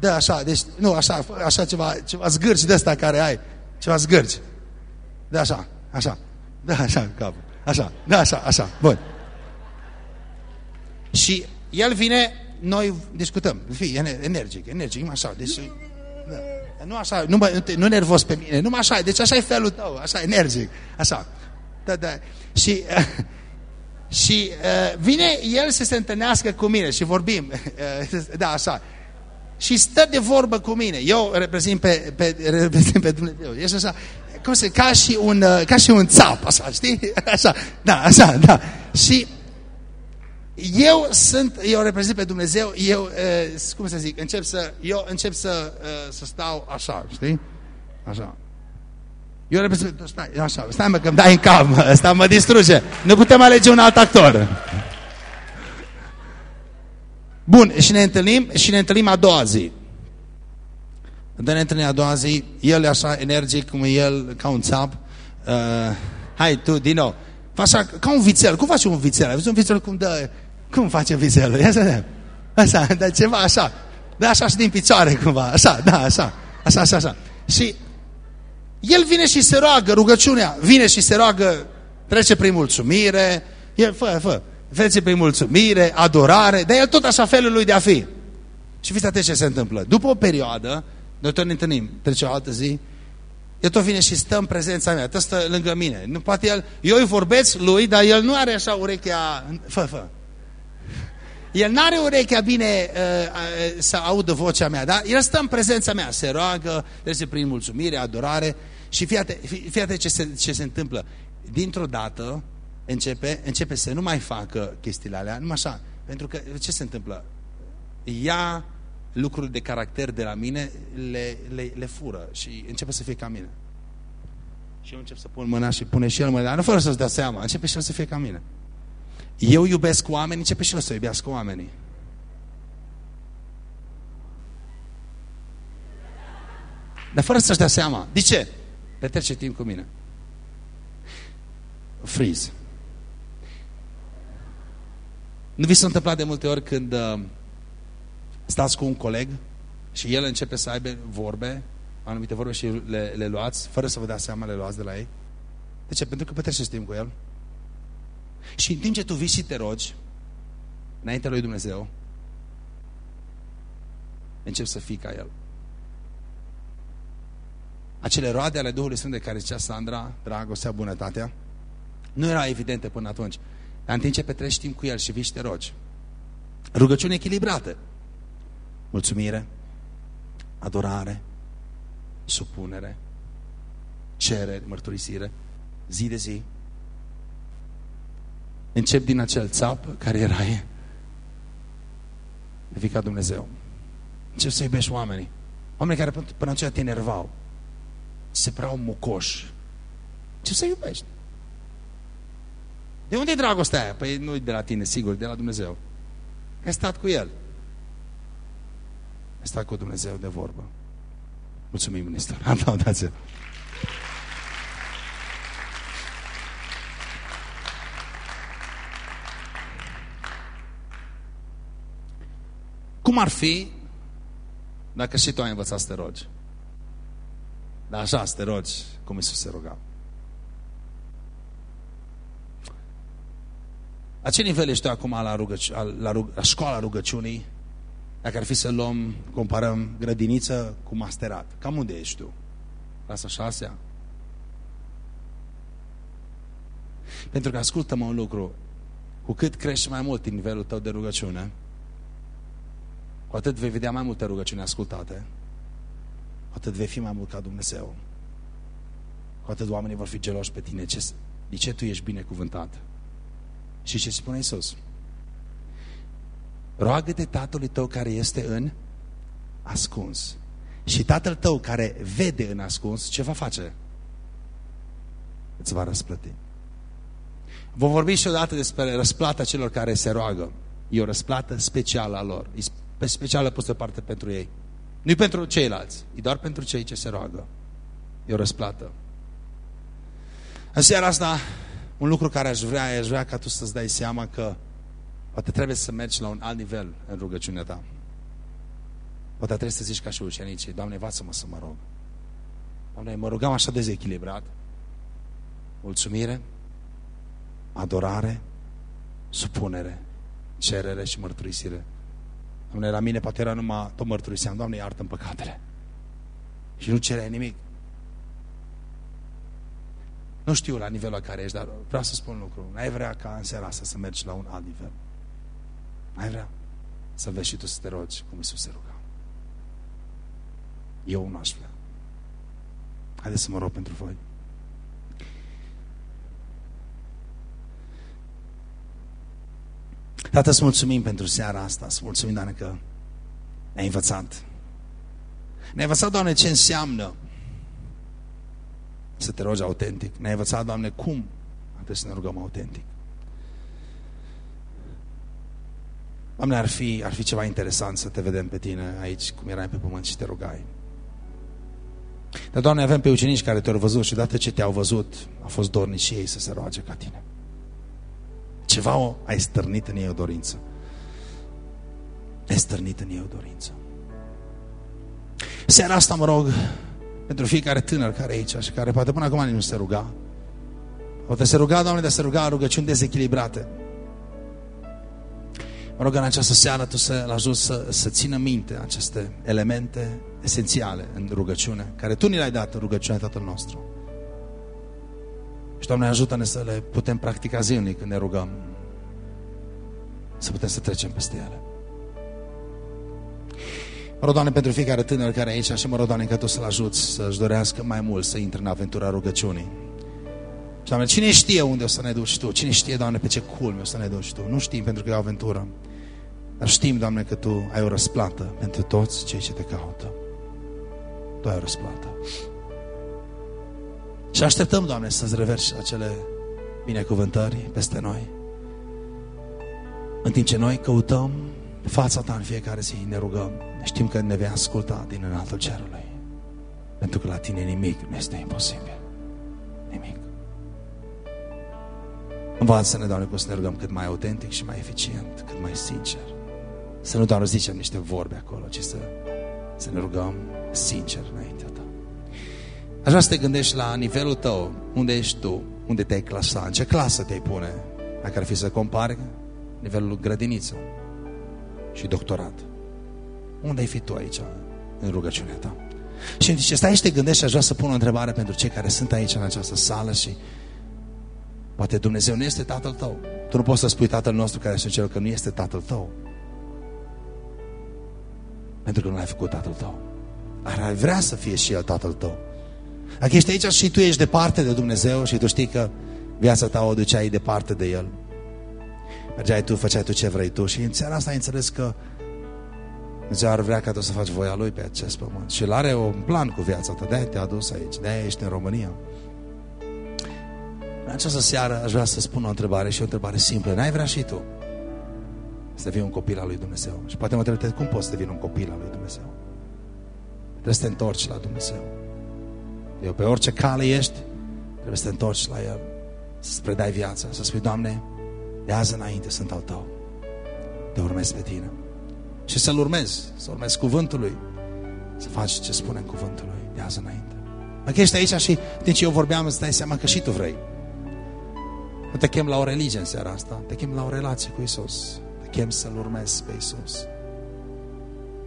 dă așa, deci, nu, așa, așa ceva, ceva zgârci de ăsta care ai, ceva zgârci. Da, așa, așa, da, așa, capul, așa, da, așa, așa, bun. Și el vine, noi discutăm, fii energic, energic, așa, deci da. Nu așa, nu, mă, nu nervos pe mine, numai așa, deci așa e felul tău, așa, energic, așa. Da, da. Și, uh, (laughs) și uh, vine el să se întâlnească cu mine și vorbim, uh, (laughs) da, așa. Și stă de vorbă cu mine. Eu reprezint pe, pe, reprezint pe Dumnezeu. Ești așa, cum se, ca și un, uh, ca și un țap, așa, știi? (laughs) Așa, da, așa, da. Și eu sunt, eu reprezint pe Dumnezeu, eu, uh, cum să zic, încep să, eu încep să, uh, să stau așa, știi? Așa. Eu reprezint, stai, așa, stai mă că îmi dai în cap, mă, ăsta mă distruge. Nu putem alege un alt actor. Bun, și ne întâlnim, și ne întâlnim a doua zi. Când ne întâlnim a doua zi, el e așa energic cum e el, ca un țap. Uh, hai tu, din nou. Așa, ca un vițel. Cum face un vițel? Ai văzut un vițel cum dă... Cum face vițelul? Ia să vedem. Așa, dar ceva așa. Da, așa și din picioare cumva. Așa, da, așa. Așa, așa, așa. Și el vine și se roagă, rugăciunea, vine și se roagă, trece prin mulțumire, el, fă, fă, trece prin mulțumire, adorare, dar el tot așa felul lui de a fi. Și fiți atenți ce se întâmplă. După o perioadă, noi tot ne întâlnim, trece o altă zi, el tot vine și stă în prezența mea, tot stă lângă mine. Nu poate el, eu îi vorbesc lui, dar el nu are așa urechea, fă, fă. El nu are urechea bine uh, uh, să audă vocea mea, dar el stă în prezența mea, se roagă, trece prin mulțumire, adorare și fiate, fiate ce, se, ce se întâmplă. Dintr-o dată începe, începe să nu mai facă chestiile alea, numai așa, pentru că ce se întâmplă? Ia lucruri de caracter de la mine, le, le, le fură și începe să fie ca mine. Și eu încep să pun mâna și pune și el mâna, dar nu fără să-ți dea seama, începe și el să fie ca mine. Eu iubesc oamenii, începe și el să iubească oamenii. Dar fără să-și dea seama. De ce? Petrece timp cu mine. Freeze. Nu vi s-a întâmplat de multe ori când uh, stați cu un coleg și el începe să aibă vorbe, anumite vorbe și le, le luați, fără să vă dați seama, le luați de la ei? De ce? Pentru că petreceți timp cu el. Și în timp ce tu vii și te rogi, înaintea lui Dumnezeu, încep să fii ca el. Acele roade ale Duhului Sfânt de care zicea Sandra, dragostea, bunătatea, nu erau evidente până atunci. Dar în timp ce petreci timp cu el și vii și te rogi. Rugăciune echilibrată mulțumire, adorare, supunere, cerere, mărturisire, zi de zi. Încep din acel țap care erai. Devii ca Dumnezeu. Încep să iubești oamenii. Oamenii care până aceea te enervau. Se preau mucoși. Ce să iubești? De unde e dragostea aia? Păi nu de la tine, sigur, de la Dumnezeu. Ai stat cu El sta cu Dumnezeu de vorbă. Mulțumim, minister. (laughs) Aplaudați-l. Cum ar fi dacă și tu ai învățat să te rogi? Dar așa, să te rogi cum Iisus se ruga. La ce nivel ești tu acum la, rugăci, la, rug, la școala rugăciunii dacă ar fi să luăm, comparăm grădiniță cu masterat. Cam unde ești tu? Clasa șasea? Pentru că ascultă-mă un lucru. Cu cât crești mai mult în nivelul tău de rugăciune, cu atât vei vedea mai multe rugăciuni ascultate, cu atât vei fi mai mult ca Dumnezeu. Cu atât oamenii vor fi geloși pe tine. Ce, de ce tu ești binecuvântat? Și ce spune Iisus? roagă-te tatălui tău care este în ascuns. Și tatăl tău care vede în ascuns, ce va face? Îți va răsplăti. Vom vorbi și odată despre răsplata celor care se roagă. E o răsplată specială a lor. E specială pusă parte pentru ei. Nu pentru ceilalți, e doar pentru cei ce se roagă. E o răsplată. În seara asta, un lucru care aș vrea, aș vrea ca tu să-ți dai seama că Poate trebuie să mergi la un alt nivel în rugăciunea ta. Poate trebuie să zici ca și ucenicii, Doamne, învață-mă să mă rog. Doamne, mă rugam așa dezechilibrat. Mulțumire, adorare, supunere, cerere și mărturisire. Doamne, la mine poate era numai, tot mărturiseam, Doamne, iartă-mi păcatele. Și nu cereai nimic. Nu știu la nivelul la care ești, dar vreau să spun un lucru. N-ai vrea ca în seara asta să mergi la un alt nivel. Mai vrea să vezi și tu să te rogi cum Iisus se ruga. Eu nu aș vrea. Haideți să mă rog pentru voi. Tată, să mulțumim pentru seara asta, să mulțumim, Doamne, că ne-ai învățat. Ne-ai învățat, Doamne, ce înseamnă să te rogi autentic. Ne-ai învățat, Doamne, cum trebuie să ne rugăm autentic. Doamne, ar fi, ar fi ceva interesant să te vedem pe tine aici, cum erai pe pământ și te rugai. Dar, Doamne, avem pe ucenici care te-au văzut și odată ce te-au văzut, au fost dornici și ei să se roage ca tine. Ceva o ai stârnit în ei o dorință. Ai stârnit în ei o dorință. Seara asta mă rog pentru fiecare tânăr care e aici și care poate până acum nu se ruga. Poate se ruga, Doamne, de se ruga rugăciuni dezechilibrate. Mă rog în această seară Tu să-l ajut să, să țină minte aceste elemente esențiale în rugăciune, care Tu ni le-ai dat în rugăciunea Tatăl nostru. Și, Doamne, ajută-ne să le putem practica zilnic când ne rugăm. Să putem să trecem peste ele. Mă rog, Doamne, pentru fiecare tânăr care e aici și mă rog, Doamne, că Tu să-l ajuți să-și dorească mai mult să intre în aventura rugăciunii. Și, Doamne, cine știe unde o să ne duci Tu? Cine știe, Doamne, pe ce culme o să ne duci Tu? Nu știm pentru că e o aventură. Dar știm, Doamne, că Tu ai o răsplată pentru toți cei ce Te caută. Tu ai o răsplată. Și așteptăm, Doamne, să-ți reverși acele binecuvântări peste noi. În timp ce noi căutăm fața Ta în fiecare zi, ne rugăm, știm că ne vei asculta din înaltul cerului. Pentru că la Tine nimic nu este imposibil. Nimic. Învață-ne, Doamne, cum să ne rugăm cât mai autentic și mai eficient, cât mai sincer. Să nu doar zicem niște vorbe acolo, ci să, să ne rugăm sincer înaintea Ta. Aș vrea să te gândești la nivelul tău, unde ești tu, unde te-ai clasa, în ce clasă te-ai pune, dacă ar fi să compari nivelul grădiniță și doctorat. Unde ai fi tu aici, în rugăciunea ta? Și în ce stai și te gândești și aș vrea să pun o întrebare pentru cei care sunt aici în această sală și poate Dumnezeu nu este tatăl tău. Tu nu poți să spui tatăl nostru care este cel că nu este tatăl tău. Pentru că nu l-ai făcut tatăl tău. Ar ai vrea să fie și el tatăl tău. Dacă ești aici și tu ești departe de Dumnezeu și tu știi că viața ta o duceai departe de El. Mergeai tu, făceai tu ce vrei tu și în seara asta ai înțeles că Dumnezeu ar vrea ca tu să faci voia Lui pe acest pământ. Și El are un plan cu viața ta, de-aia te-a adus aici, de-aia ești în România. În această seară aș vrea să spun o întrebare și o întrebare simplă. N-ai vrea și tu să devii un copil al lui Dumnezeu? Și poate mă întreb, cum poți să devii un copil al lui Dumnezeu? Trebuie să te întorci la Dumnezeu. Eu pe orice cale ești, trebuie să te întorci la El, să-ți predai viața, să spui, Doamne, de azi înainte sunt al Tău. Te urmez pe Tine. Și să-L urmezi, să urmezi cuvântul Lui, să faci ce spune în cuvântul Lui de azi înainte. Dacă ești aici și din ce eu vorbeam, îți dai seama că și tu vrei. Nu te chem la o religie în seara asta, te chem la o relație cu Isus. Te chem să-L urmezi pe Isus.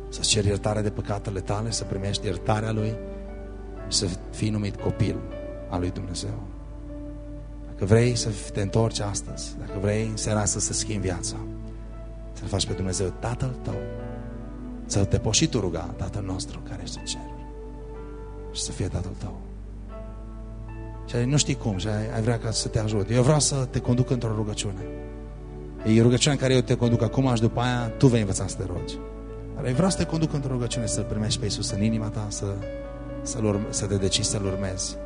Să-ți ceri iertare de păcatele tale, să primești iertarea Lui și să fii numit copil al lui Dumnezeu. Dacă vrei să te întorci astăzi, dacă vrei în seara asta să schimbi viața, să-L faci pe Dumnezeu Tatăl tău, să te poți și tu ruga Tatăl nostru care este în cer și să fie Tatăl tău. Și nu știi cum și ai, ai vrea ca să te ajut. Eu vreau să te conduc într-o rugăciune. E rugăciunea în care eu te conduc acum și după aia tu vei învăța să te rogi. Dar eu vreau să te conduc într-o rugăciune, să primești pe Iisus în inima ta, să, să, să te decizi să-L urmezi.